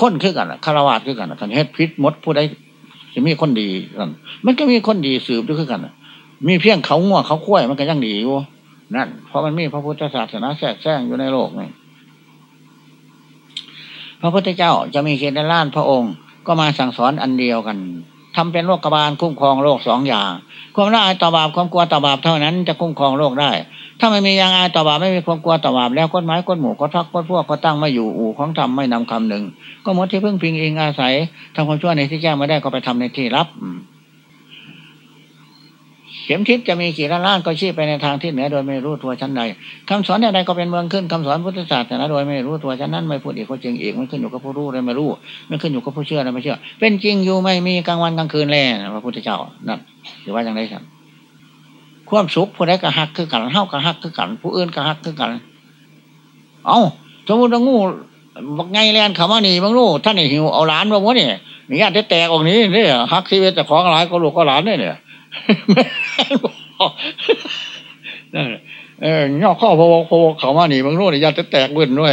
คนคือกันคารวะคือกันกันเฮ็ดพิษมดผู้ใดจะมีคนดีกันมันก็มีคนดีสืบด้วยกัน มีเพียงเขาง่วเขาคุ้ยมันก็ยังดีอยู่นั่นเพราะมันมีพระพุทธศาสนาแทรกแซงอยู่ในโลกนี่พระพุทธเจ้าจะมีเกณฑ์ล้านพระองค์ ก็มาสั่งสอนอันเดียวกันทำเป็นโรคกบาลคุ้มครองโรคสองอย่าง ความละอายต่อบาปความกลัวต่อบาปเท่านั้นจะคุ้มครองโรคได้ ถ้าไม่มียางอายต่อบาปไม่มีความกลัวต่อบาปแล้วกฎหมายกฎหมูกฎทักกฎพวกก็ตั้งไม่อยู่อู่ของธรรมไม่นำคำหนึ่งก็หมดที่พึ่งพิงเองอาศัยทำความชั่วในที่แจ้งไม่ได้ก็ไปทำในที่รับ ข็มทิศจะมีกี่ล้านล้านก็ชี้ไปในทางที่เหนือโดยไม่รู้ตัวชั้นใดคำสอนใดก็เป็นเมืองขึ้นคำสอนพุทธศาสนาโดยไม่รู้ตัวชั้นนั้นไม่พูดอีกก็จริงอีกมันขึ้นอยู่กับผู้รู้เลยไม่รู้มันขึ้นอยู่กับผู้เชื่อเลยไม่เชื่อ เป็นจริงอยู่ไม่มีกลางวันกลางคืนแล่พระพุทธเจ้านั่นหรือว่าอย่างไรครับความสุขผู้ใดก็หักคือกันเท่าก็หักคือกัน ผู้อื่นก็หักคือกัน เอ้าสมมติว่างูบักไงแลนเขามานี่บางลูกท่านนี่หิวเอาหลานบาวะนี่นี่ญาติแตกออกนี้นี่หักชีวิตแต่ของหลายก็ลูกก็หลานเนี่ย เออย่อข้อพวกพวกเขามาหนีบางโน่นญาติแตกเบิ้นด้วย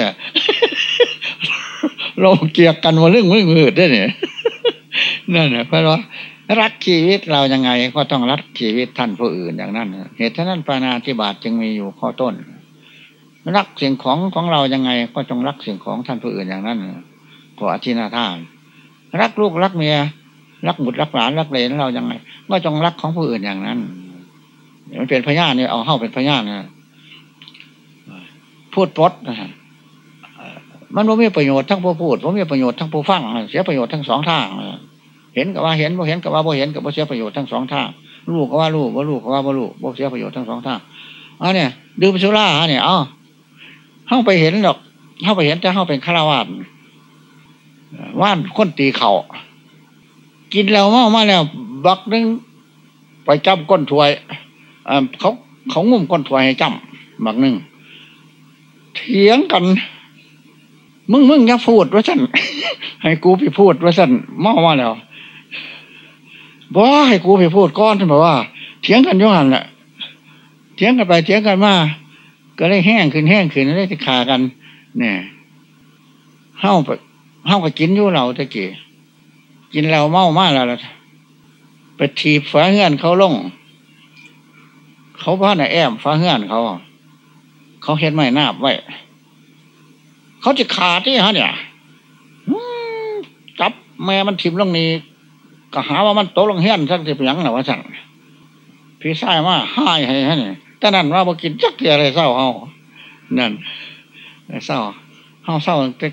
เราเกียกกันมาเรื่องมือมืดได้เนี่ยนั่นแหละเพราะว่ารักชีวิตเรายังไง ก็ต้องรักชีวิตท่านผู้อื่นอย่างนั้นเหตุฉะนั้นปานาธิบาตจึงมีอยู่ข้อต้น รักสิ่งของของเรายังไง ก็ต้องรักสิ่งของท่านผู้อื่นอย่างนั้นขออธินาทานรักลูกรักเมีย รักบุตรรักหลานรักเลนเรายังไงก็จงรักของผู้อื่นอย่างนั้นมันเป็นพญาเนี่ยเอาเข้าเป็นพญานะพูดปดนะฮะมันว่ามีประโยชน์ทั้งผู้พูดว่ามีประโยชน์ทั้งผู้ฟังเสียประโยชน์ทั้งสองทางเห็นกับว่าเห็นบ่เห็นกับว่าบ่เห็นกับว่าเสียประโยชน์ทั้งสองทางลูกก็ว่าลูกว่าลูกก็ว่าบ่ลูกบ่เสียประโยชน์ทั้งสองทางอันเนี่ยดื่มสุราเนี่ยเอ้าเข้าไปเห็นหรอกเข้าไปเห็นแต่เข้าเป็นฆราวาสว่านคนตีเข่า กินแล้วเมามาแล้ว บักนึงไปจับก้นถวยเขาเขางุ่มก้นถวยให้จำบักนึงเถียงกัน มึงมึงอย่าพูดว่าฉันให้กูไปพูดว่าฉันเมามาแล้วบ่ให้กูไปพูดก้อนฉันบอกว่า เถียงกันย้อนแหละเถียงกันไปเถียงกันมาก็ได้แห้งขึ้นแห้งขึ้นได้ที่ขากันเนี่ยเฮ้าไปเฮ้าไปกินอยู่เราตะกี้ กินแล้วเมามากแล้วไปถีบฝาเงื่อนเขาลง เขาบ้านแอมฝาเงื่อนเขา เขาเห็นไม่นาบไว้ เขาจะขาดที่ฮะเนี่ยจับแม่มันถิมลงนี้ก็หาว่ามันโตลงเฮี้ยนสักสิบยังหรอวะสั่งพี่ชายมาให้ให้ฮะเนี่ยแต่นั่นว่าบกินจักเดียอะไรเศร้าเฮานั่นเศร้าเฮาเศร้าแต่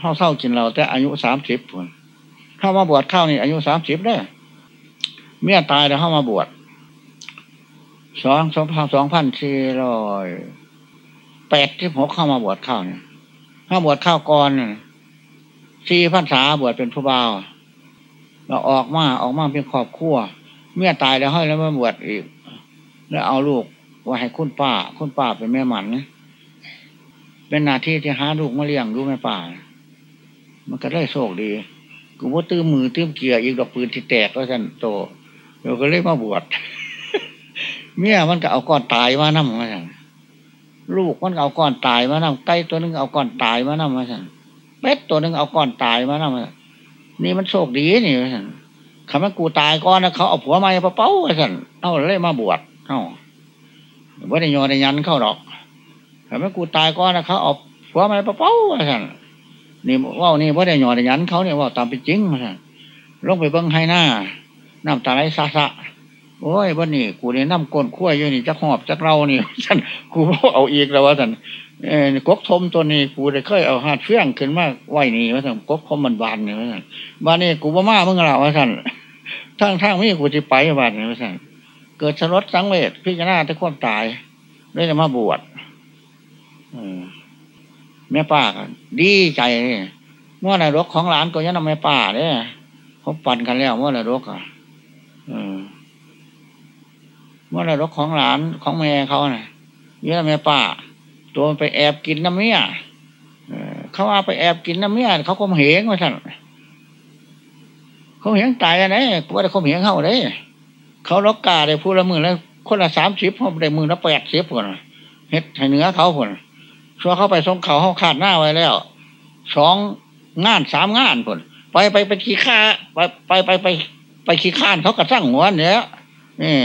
เฮาเศร้ากินเราแต่อายุสามสิบคน เข้ามาบวชเข้านี่อายุสามสิบได้เมียตายแล้วเข้ามาบวชสองสองพันสองพันสี่ร้อยแปดที่หกเข้ามาบวชเข้าเนี่ยเข้าบวชเข้าก่อนสี่พันษาบวชเป็นผู้บ่าวเราออกมาออกมาเป็นครอบครัวเมียตายแล้วให้แล้วมาบวชอีก แล้วเอาลูกว่าให้คุณป้า คุณป้าเป็นแม่หมันเป็นหน้าที่ที่หาลูกมาเลี้ยงลูกแม่ป่า มันก็ได้โชคดี กูว่าตื้มมือตื้มเกียร์อีกดอกปืนที่แตกก็ฉันโตเราก็เลยมาบวชเมียมันก็เอาก้อนตายมานั่มาสั่นลูกมันก็เอาก้อนตายมานั่งไก่ตัวนึงเอาก้อนตายมานั่มาสั่นเป็ดตัวนึงเอาก้อนตายมานั่มานี่มันโชคดีนี่สั่นคำว่ากูตายก้อนนะเขาเอาผัวมาเป้าสั่นเอาเลยมาบวชเอาว่าในยอในยันเข้าดอกคำว่ากูตายก้อนนะเขาเอาผัวมาเป้าสั่น นี่ว่านี่ว่าได้หยอดยันเขาเนี่ยว่าตามเป็นจริงมาลงไปเบิ้งให้หน้าน้ำตาไหลซาซะโอ้ยวันนี้กูเนี่ยน้ำก้นขั้วอยู่นี่จักหอบจักเรานี่ฉันกูเอาอีกแล้วว่าท่านเออกกทมตัวนี้กูได้เคยเอาหาดเฟี้ยงขึ้นมาไหวนี่ว่าท่านกกทมมันบานนี่ว่าท่านบานนี่กูบ่มาเมื่อไร่ว่าท่านทั้งทั้งมีกูจะไปบานนี่ว่าท่านเกิดสลดสังเวชพิจารณาที่ความตายได้จะมาบวชอืม แม่ป้ากันดีใจเมื่อไรรกของหลานก็ยังนำแม่ป้าเนี่ยเขาปั่นกันแล้วเมื่อไรรกอะเมื่อไรรกของหลานของแม่เขาเนี่ยยังแม่ป้า ตัวไปแอบกินน้ำเมียเขาว่าไปแอบกินน้ำเมียเขาก็เหงมาสั่นเขาเหงตายอะไรกูว่าเขาเหงเข้าเลยเขาล็อกกาได้พูดละมือแล้วคนละสามสิบเขาได้มือละแปดสิบคนเฮ็ดให้เนื้อเขาคน ชัวเข้าไปส่งเขาเขาขาดหน้าไว้แล้วสองงานสามงานผลไปไปไปขี้ข้าไปไปไปไปไปขี้ข้านเขากระสร้างหัวเนี้ยนี่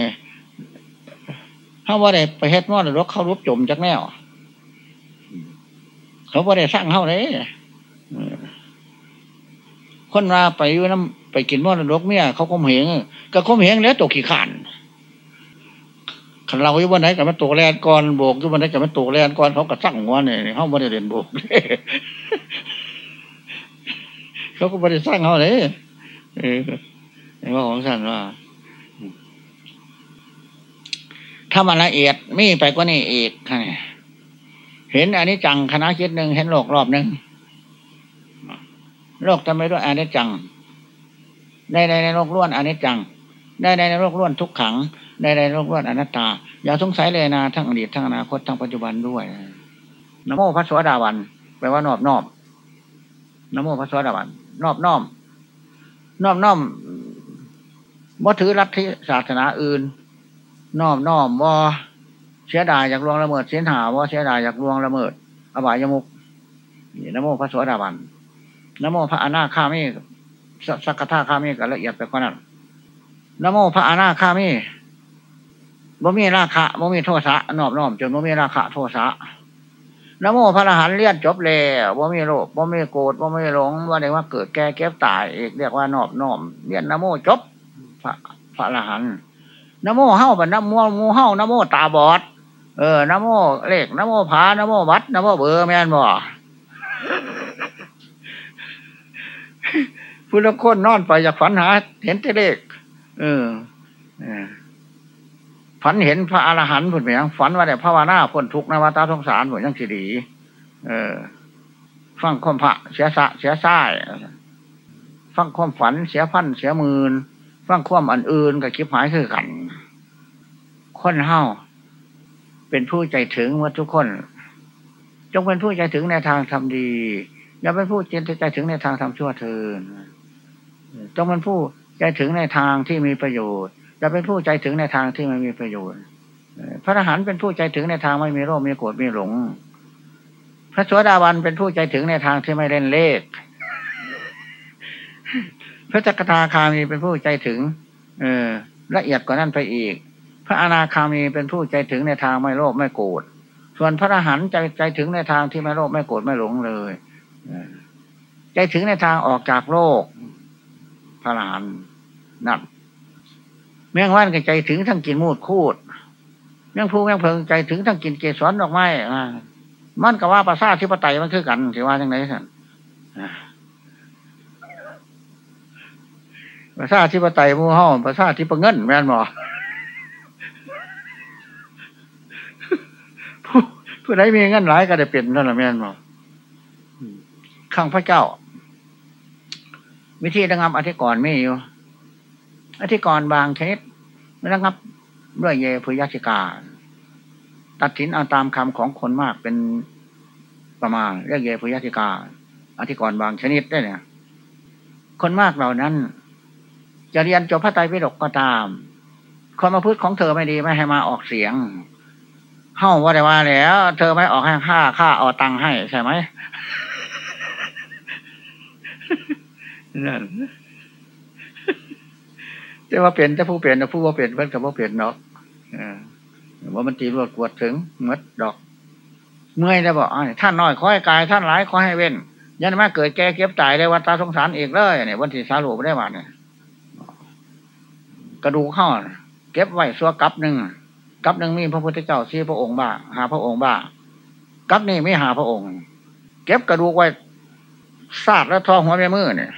ถ้าว่าได้ไปเฮ็ดมอดรถเขารูปจมจากแนวเขาว่าได้สร้างเขาเลยคนมาไปอยู่น้ำไปกินมอดกเมียเขาก็เหงก็เขาเหงแล้วตกขี้ขาน ขันเราอยู่วันไหนกับมันตกแลนก่อนโบกอยู่วันไหนกับมันตกแลนก่อนเขาก็สั่งหัวเนี่ยเขาไม่ได้เรียนโบกเขาก็ไม่ได้สร้างเขาเลยเออว่าของสันว่าถ้ามันละเอียดมีไปกว่านี้อีกเห็นอันนี้จังคณะคิดหนึ่งเห็นโลกรอบหนึ่งโลกทำไมด้วยอันนี้จัง ในในในโลกล้วนอันนี้จัง ในในในโลกล้วนทุกขัง ในในโลกล้วนอนัตตา อย่าสงสัยเลยนะทั้งอดีตทั้งอนาคตทั้งปัจจุบันด้วยนโมพระสวสดาวันแปลว่านอบนอบนโมพระสวสดาวันนอบน้อมนอบน้อมว่ถือรัฐศาสนาอื่น นอบน้อมว่าเสียดายจากลวงละเมิดเสียหาว่าเสียดายจากลวงละเมิด อบายมุกนี่นโมพระสวสดาวันนโมพระอนาคามีสักกะท่าคามีกันละเอียดไปกว่านั้นนโมพระอนาคามี บ่มีราคะบ่มีโทษะนอบน้อมจนบ่มีราคะโทษะนโมพระอรหันต์เลียนจบแล้วบ่มีโลภบ่มีโกรธบ่มีหลงว่าได้ว่าเกิดแก่เก็บตายเอกเรียกว่านอบน้อมเลียนนโมจบพระพระอรหันต์นโมเฮ้าบันนโมมูเฮ้านโมตาบอด เออนโมเลขนโมผานโมวัดนโมเบอร์แม่นบ่ผู้ละคนนอนไปจากฝันหา เห็นแต่เลขเออ ฝันเห็นพระอรหันต์ผลเปียงฝันว่าแต่พระวานาพ้นทุกข์นวตาสงสารผลยังสีดี เออ ฟังคมพระเสียสะเสียส้ายฟังความฝันเสียพันเสียมืนฟังความอันอื่นกับคิดหายคือกัน คนเฮาเป็นผู้ใจถึงว่าทุกคน จงเป็นผู้ใจถึงในทางทำดี อย่าเป็นผู้ใจถึงในทางทำชั่วเทินจงเป็นผู้ใจถึงในทางที่มีประโยชน์ จะเป็นผู้ใจถึงในทางที่ไม่มีประโยชน์ พระทหารเป็นผู้ใจถึงในทางไม่มีโรคมีโกรธมีหลง พระสวสดาวันเป็นผู้ใจถึงในทางที่ไม่เล่นเลข พระจักรตาคามีเป็นผู้ใจถึง เออ ละเอียดกว่านั้นไปอีก พระอนาคามีเป็นผู้ใจถึงในทางไม่โลภไม่โกรธ ส่วนพระอรหันต์ใจใจถึงในทางที่ไม่โลภไม่โกรธไม่หลงเลยใจถึงในทางออกจากโลกพระอรหันต์นั่น แมงวันก็ใจถึงทั้งกินมูดคูดแมงพูแมงเพิงใจถึงทั้งกินเกสรดอกไม้มันก็ว่าประสาธิปไตยมันคือกันถือว่าจังไรสันประสาธิปไตยมูห่อประสาธิปเงินแม่นบอผู้ผู้ใดมีเงินหลายก็ได้เปลี่ยนนั่นแหละแม่นบอข้างพระเจ้า วิธีระงับอธิกรณ์ไม่อยู่อธิกรณ์บางชนิด ระงับด้วยเยพุยชิกาตัดสินเอาตามคำของคนมากเป็นประมาณเรียกเยพุยชิกาอธิกรณ์บางชนิดได้เนี่ย คนมากเหล่านั้น จะเรียนจบพระไตรปิฎกก็ตาม ความมาพูดของเธอไม่ดีไม่ให้มาออกเสียงเฮ้าว่าแต่ว่าแล้ว เธอไม่ออกให้ค่าค่าเอาตังค์ให้ใช่ไหมนั่น แต่ว่าเป็นแต่ผู้เป็นนะผู้ว่าเป็นเพื่อนกับว่าเป็นเนาะว่ามันตีรวดกวดถึงมดดอก เมื่อยได้บอกท่านน้อยขอให้กาย ท่านหลายขอให้เว้นยันมาเกิดแก่เก็บตายได้วันตาสงสารเอกเลยเนี่ยวันที่สารุได้มาเนี่ยกระดูกข้าเก็บไว้ซัวกับหนึ่งกับหนึ่งมีพระพุทธเจ้าซีพระองค์บ้าหาพระองค์บ้ากับนี่ไม่หาพระองค์ เก็บกระดูกไว้ซาดแล้วทองหัวแม่มือเนี่ย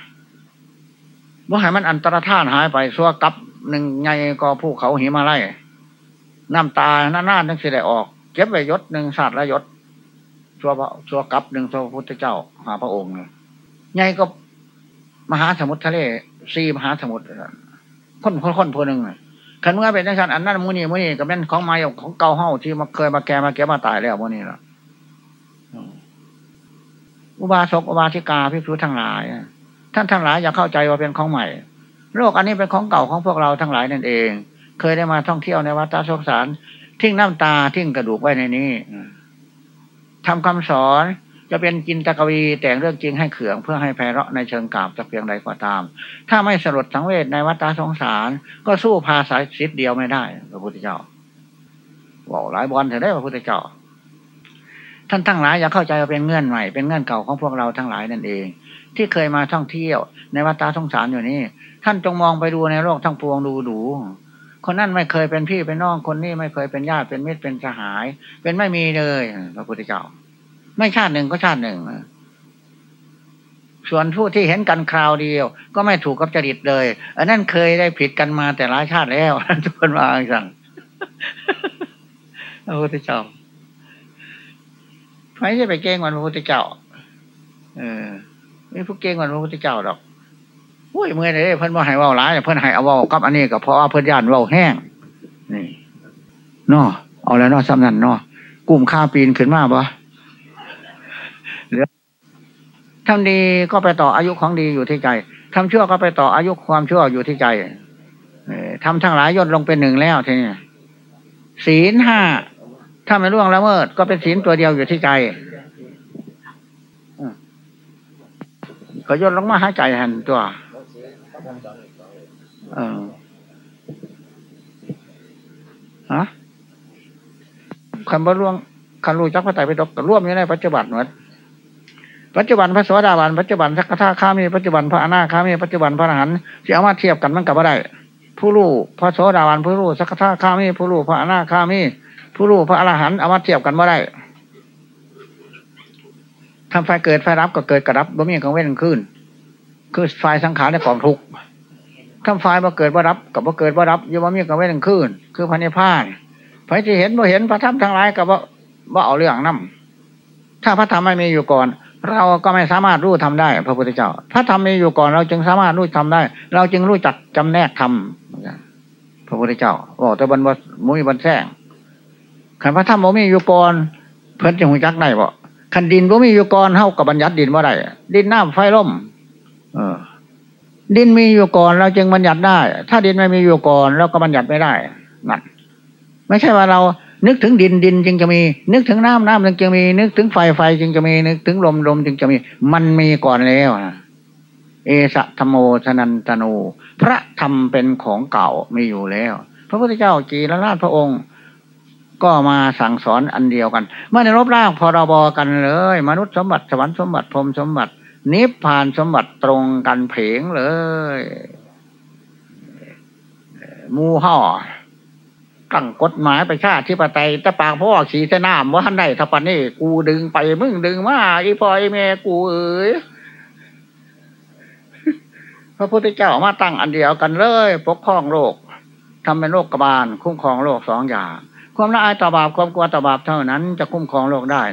ว่าให้มันอันตรธานหายไปซัวกับหนึ่งไงก็ภูเขาหิมาไล่น้ำตาหน้าหน้าทั้งสิได้ออก เก็บไว้ยศหนึ่งศาสตร์ละยศชัวชัวกับหนึ่งพระพุทธเจ้า หาพระองค์ไงก็มหาสมุทรทะเลซีมหาสมุทรคนคนคนคนหนึ่งขันเมื่อเป็นนักชันอันนั้นมูนี่มูนี่ก็เป็นของไม้ของเก่าเฮาที่มาเคยมาแก่มาแก่มาตายแล้วมูนี่ละอุบาสกอุบาสิกาพิสูจทั้งหลาย ท่านทั้งหลายอย่าเข้าใจว่าเป็นของใหม่ โลกอันนี้เป็นของเก่าของพวกเราทั้งหลายนั่นเอง เคยได้มาท่องเที่ยวในวัดตาสงสาร ทิ้งน้ำตาทิ้งกระดูกไว้ในนี้ทำคำสอนจะเป็นกินตะกวีแต่งเรื่องจริงให้เขื่องเพื่อให้แพเราะในเชิงกาบจะเพียงใดก็ตาม ถ้าไม่สลดสังเวชในวัฏฏสงสาร ก็สู้ภาษาสิทธิ์เดียวไม่ได้พระพุทธเจ้าบอกหลายบอลเถอะได้พระพุทธเจ้า ท่านทั้งหลายอย่าเข้าใจว่าเป็นเงื่อนใหม่เป็นเงื่อนเก่าของพวกเราทั้งหลายนั่นเอง ที่เคยมาท่องเที่ยว ในวัฏฏะสงสารอยู่นี่ท่านจงมองไปดูในโลกทั้งปวงดูดูคนนั้นไม่เคยเป็นพี่เป็นน้องคนนี้ไม่เคยเป็นญาติเป็นมิตรเป็นสหาย เป็นไม่มีเลยพระพุทธเจ้า ไม่ชาติหนึ่งก็ชาติหนึ่งส่วนผู้ที่เห็นกันคราวเดียว ก็ไม่ถูกกับจริตเลย อันนั้นเคยได้ผิดกันมาแต่หลายชาติแล้วทุกคนมาสั่งพระพุทธเจ้าไม่ใช่ไปเก่งวันพระพุทธเจ้า เออ ไม่ผู้เก่งวันพระพุทธเจ้าดอกอุ้ยเมื่อไรเพิ่นว่าให้เว้าร้ายเพิ่นให้เอาว้ากับอันนี้ก็เพราะว่าเพิ่นย่านเว้าแห้งนี่นอเอาแล้วนอซ้ำนั่นนอกลุ่มข้าปีนขึ้นมาบ่เหลือทำดีก็ไปต่ออายุของดีอยู่ที่ใจทำชั่วก็ไปต่ออายุความชั่วอยู่ที่ใจทำทั้งหลายย่นลงเป็นหนึ่งแล้วทีนี้ศีลห้าถ้าไม่ล่วงละเมิด ก็เป็นศีลตัวเดียวอยู่ที่ใจ ก็ย่นลงมาหายใจหันตัวเออฮะคำว่าล่วงคันรู้จักพระไตรปิฎกร่วมอยู่ในปัจจุบันเหมือนปัจจุบันพระสวัสดาวันปัจจุบันสักคาข้ามีปัจจุบันพระอนาคามีปัจจุบันพระอรหันต์ที่เอามาเทียบกันมันกับอะไรผู้รู้พระโสดาวันผู้รู้สักคาข้ามีผู้รู้พระอนาคามีผู้รู้พระอรหันต์เอามาเทียบกันว่าได้ ทำไฟเกิดไฟรับก็เกิดกระดับบ่มีกังเว้นขึ้น คือไฟสังขารในกองทุกข์ทำไฟบ่เกิดบ่รับกับบ่เกิดบ่รับอยู่บ่มีกังเว้นขึ้น คือพันธุ์ผ้าพระที่เห็นบ่เห็นพระธรรมทั้งหลายกับบ่บ่เอาเรื่องนั่ถ้าพระธรรมไม่มีอยู่ก่อน เราก็ไม่สามารถรู้ทำได้ พระพุทธเจ้า พระธรรมมีอยู่ก่อนเราจึงสามารถรู้ทำได้ เราจึงรู้จักจำแนกทำพระพุทธเจ้าบอกแต่บนมุ้ยบนแท่งขันพระธรรมบ่มีอยู่ก่อนเพิ่นจะหูจักได้บ่ ขันดินบ่มีอยู่ก่อนเท่ากับบัญญัติดินว่าได้ดินน้ำไฟล่มเออ ดินมีอยู่ก่อนเราจึงบัญญัติได้ ถ้าดินไม่มีอยู่ก่อนเราก็บัญญัติไม่ได้นั่นไม่ใช่ว่าเรานึกถึงดินดินจึงจะมี นึกถึงน้ำน้ำจึงจะมี นึกถึงไฟไฟจึงจะมี นึกถึงลมลมจึงจะมี มันมีก่อนแล้วเอสะธโมชนันตโนพระธรรมเป็นของเก่ามีอยู่แล้ว พระพุทธเจ้าจีรราชพระองค์ ก็มาสั่งสอนอันเดียวกัน ไม่ได้รบร่างพรบกันเลย มนุษย์สมบัติสวรรค์สมบัติพรมสมบัติ นิพพานสมบัติตรงกันเพงเลยมูห่อตั้งกฎหมายไปชาติที่ปไตยตะปางพ่อขี่เสนามว่าท่านได้ทัปนี่กูดึงไปมึงดึงมาอีพอยแม่กูเอ๋ยพระพุทธเจ้ามาตั้งอันเดียวกันเลย ปกครองโลกทำเป็นโลกกบาลคุ้มครองโลกสองอย่าง ความละอายต่อบาปความกลัวต่อบาปเท่านั้น จะคุ้มครองโลกได้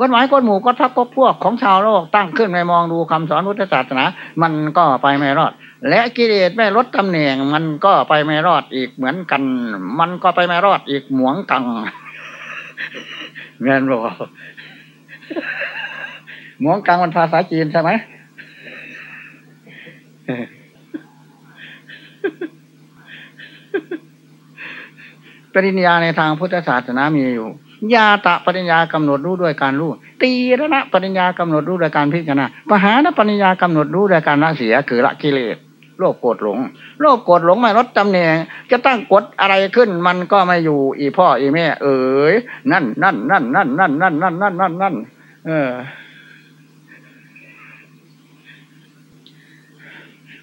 กฎหมายกฎหมู่กฎทัพกฎพวกของชาวโลกตั้งขึ้นไปมองดูคำสอนพุทธศาสนา มันก็ไปไม่รอด และกิเลสไม่ลดตำแหน่ง มันก็ไปไม่รอดอีกเหมือนกัน มันก็ไปไม่รอดอีกหมวงกังแมนบอกหมวงกังมันภาษาจีนใช่ไหม ริญญาในทางพุทธศาสนามีอยู่ ยาตะปริญญากำหนดรู้ด้วยการรู้ ตีระนะปริญญากำหนดรู้ด้วยการพิจารณาปหานปริญญากำหนดรู้ด้วยการละเสียคือละกิเลสโลภโกรธหลง โลภโกรธหลงไม่ลดตำแหน่ง จะตั้งกฎอะไรขึ้นมันก็ไม่อยู่ อีพ่ออีแม่ เอ๋ยนั่นนั่นนั่นนั่นนั่นนั่นนั่นนั่นนั่นนั่นเออ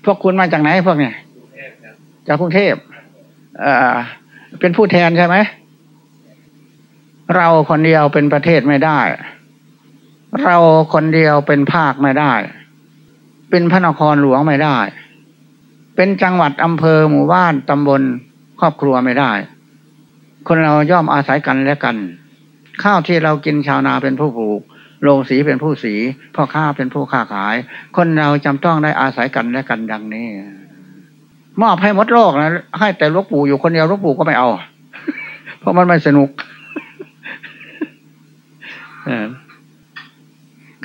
พวกคุณมาจากไหนพวกเนี่ยจากกรุงเทพอ่า เป็นผู้แทนใช่ไหม เราคนเดียวเป็นประเทศไม่ได้ เราคนเดียวเป็นภาคไม่ได้ เป็นพระนครหลวงไม่ได้ เป็นจังหวัดอำเภอหมู่บ้านตำบลครอบครัวไม่ได้ คนเราย่อมอาศัยกันและกัน ข้าวที่เรากินชาวนาเป็นผู้ปลูกโรงสีเป็นผู้สีพ่อค้าเป็นผู้ค้าขาย คนเราจำต้องได้อาศัยกันและกันดังนี้ มอบให้มดโลกนะให้แต่ลูกปู่อยู่คนเดียวลูกปู่ก็ไม่เอา เพราะมันไม่สนุก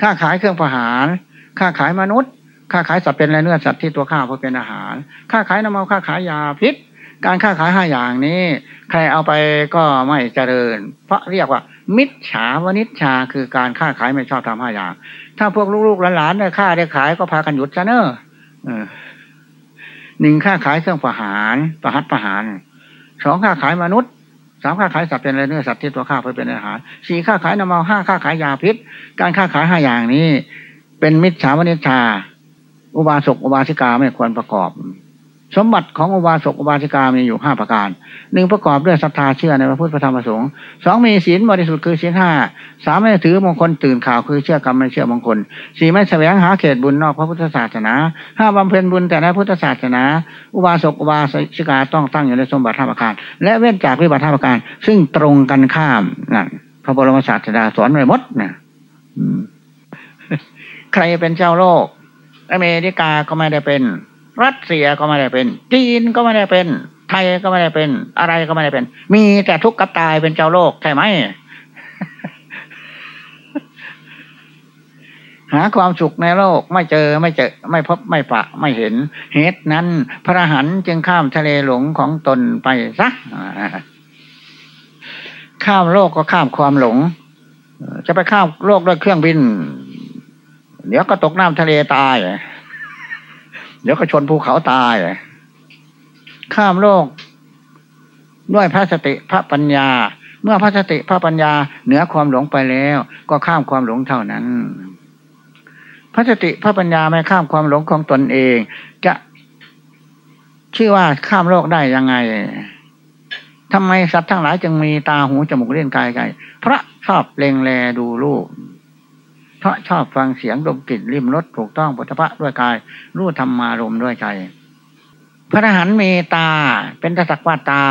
ค่าขายเครื่องประหาร ค่าขายมนุษย์ ค่าขายสัตว์เป็นอะเนื้อสัตว์ที่ตัวข้าวเพื่อเป็นอาหาร ค่าขายน้ำมันค่าขายยาพิษ การค่าขายห้าอย่างนี้ ใครเอาไปก็ไม่เจริญ เพราะเรียกว่า มิจฉาวนิชชาคือการค่าขายไม่ชอบทำห้าอย่าง ถ้าพวกลูกๆหลานๆได้ค่าได้ขายก็พากันหยุดซะเนอะ หนึ่งค่าขายเครื่องประหารประหัตประหารสองค่าขายมนุษย์สามค่าขายสัตว์เป็นอะไรเนื้อสัตว์ที่ตัวข้าเพื่อเป็นอาหารสี่ค่าขายน้ำมันห้าค่าขายยาพิษ การค่าขายห้าอย่างนี้ เป็นมิจฉาวณิชา อุบาสกอุบาสิกาไม่ควรประกอบ สมบัติของอุบาสกอุบาสิกามีอยู่ห้าประการหนึ่งประกอบด้วยศรัทธาเชื่อในพระพุทธพระธรรมพระสงฆ์สองมีศีลบริสุทธิ์คือศีลห้าสามไม่ถือมงคลตื่นข่าวคือเชื่อกรรมไม่เชื่อมงคลสี่ไม่แสวงหาเขตบุญนอกพระพุทธศาสนาห้าบำเพ็ญบุญแต่ในพุทธศาสนา อุบาสกอุบาสิกาต้องตั้งอยู่ในสมบัติห้าประการ และเว้นจากวิบัติห้าประการ ซึ่งตรงกันข้ามนั่นพระบรมศาสดาสอนไว้หมดนะใครเป็นเจ้าโลก อเมริกาก็ไม่ได้เป็น รัสเซียก็ไม่ได้เป็น จีนก็ไม่ได้เป็น ไทยก็ไม่ได้เป็น อะไรก็ไม่ได้เป็น มีแต่ทุกข์กับตายเป็นเจ้าโลกใช่ไหม หาความสุขในโลกไม่เจอไม่เจอ ไม่พบไม่ปะไม่เห็น เหตุนั้น พระหันจึงข้ามทะเลหลงของตนไปซะข้ามโลกก็ข้ามความหลง จะไปข้ามโลกด้วยเครื่องบิน เดี๋ยวก็ตกน้ำทะเลตาย เดี๋ยวก็ชนภูเขาตาย ข้ามโลก ด้วยพระสติพระปัญญา เมื่อพระสติพระปัญญา เหนือความหลงไปแล้ว ก็ข้ามความหลงเท่านั้น พระสติพระปัญญาไม่ข้ามความหลงของตนเอง จะชื่อว่าข้ามโลกได้ยังไงทำไมสัตว์ทั้งหลายจึงมีตาหูจมูกเล่นกายใจพระชอบเล็งแลดูรู ปพระชอบฟังเสียงดมกลิ่นริมรสถูกต้องพุทธะด้วยกาย รู้ธรรมารมด้วยใจ พระอรหันต์มีตา เป็นแต่สักว่าตา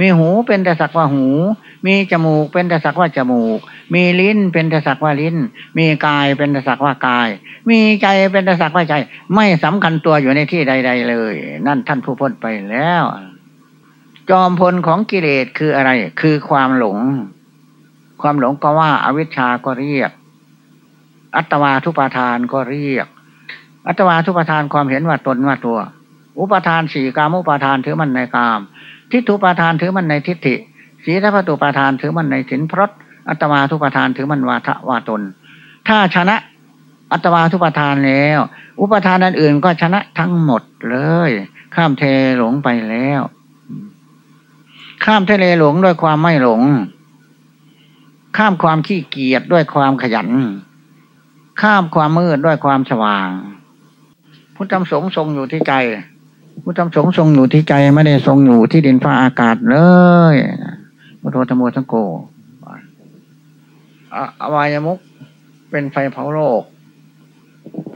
มีหูเป็นแต่สักว่าหู มีจมูกเป็นแต่สักว่าจมูก มีลิ้นเป็นแต่สักว่าลิ้น มีกายเป็นแต่สักว่ากาย มีใจเป็นแต่สักว่าใจ ไม่สำคัญตัวอยู่ในที่ใด ๆ เลย นั่นท่านผู้พ้นไปแล้ว จอมพลของกิเลสคืออะไร คือความหลง ความหลงก็ว่าอาวิชชาก็เรียก อัตวาทุปาทานก็เรียก อัตวาทุปาทานความเห็นว่าตนว่าตัว อุปทานสี่กามุปาทานถือมันในกาม ทิฏฐุปาทานถือมันในทิฏฐิสีทัพตุปาทานถือมันในสินพรตอัตวาทุปาทานถือมันวาทะวาตน ถ้าชนะอัตวาทุปาทานแล้ว อุปทานอันอื่นก็ชนะทั้งหมดเลย ข้ามเทหลงไปแล้ว ข้ามทะเลหลงด้วยความไม่หลง ข้ามความขี้เกียจด้วยความขยัน ข้ามความมืดด้วยความสว่าง พุทธธรรมสงทรงอยู่ที่ใจ พุทธธรรมสงทรงอยู่ที่ใจไม่ได้ทรงอยู่ที่ดินฟ้าอากาศเลยพุทโธธรรมทั้งโกอวายมุกเป็นไฟเผาโลก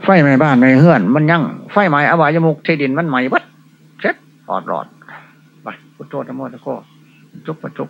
ไฟไหม้บ้านไหม้เฮือน มันยั่งไฟไหม้อวายมุกที่ดินมันไหม้บัดเช็ดออดรอดไปพุทโธธรรมทั้งโกจุกประจุก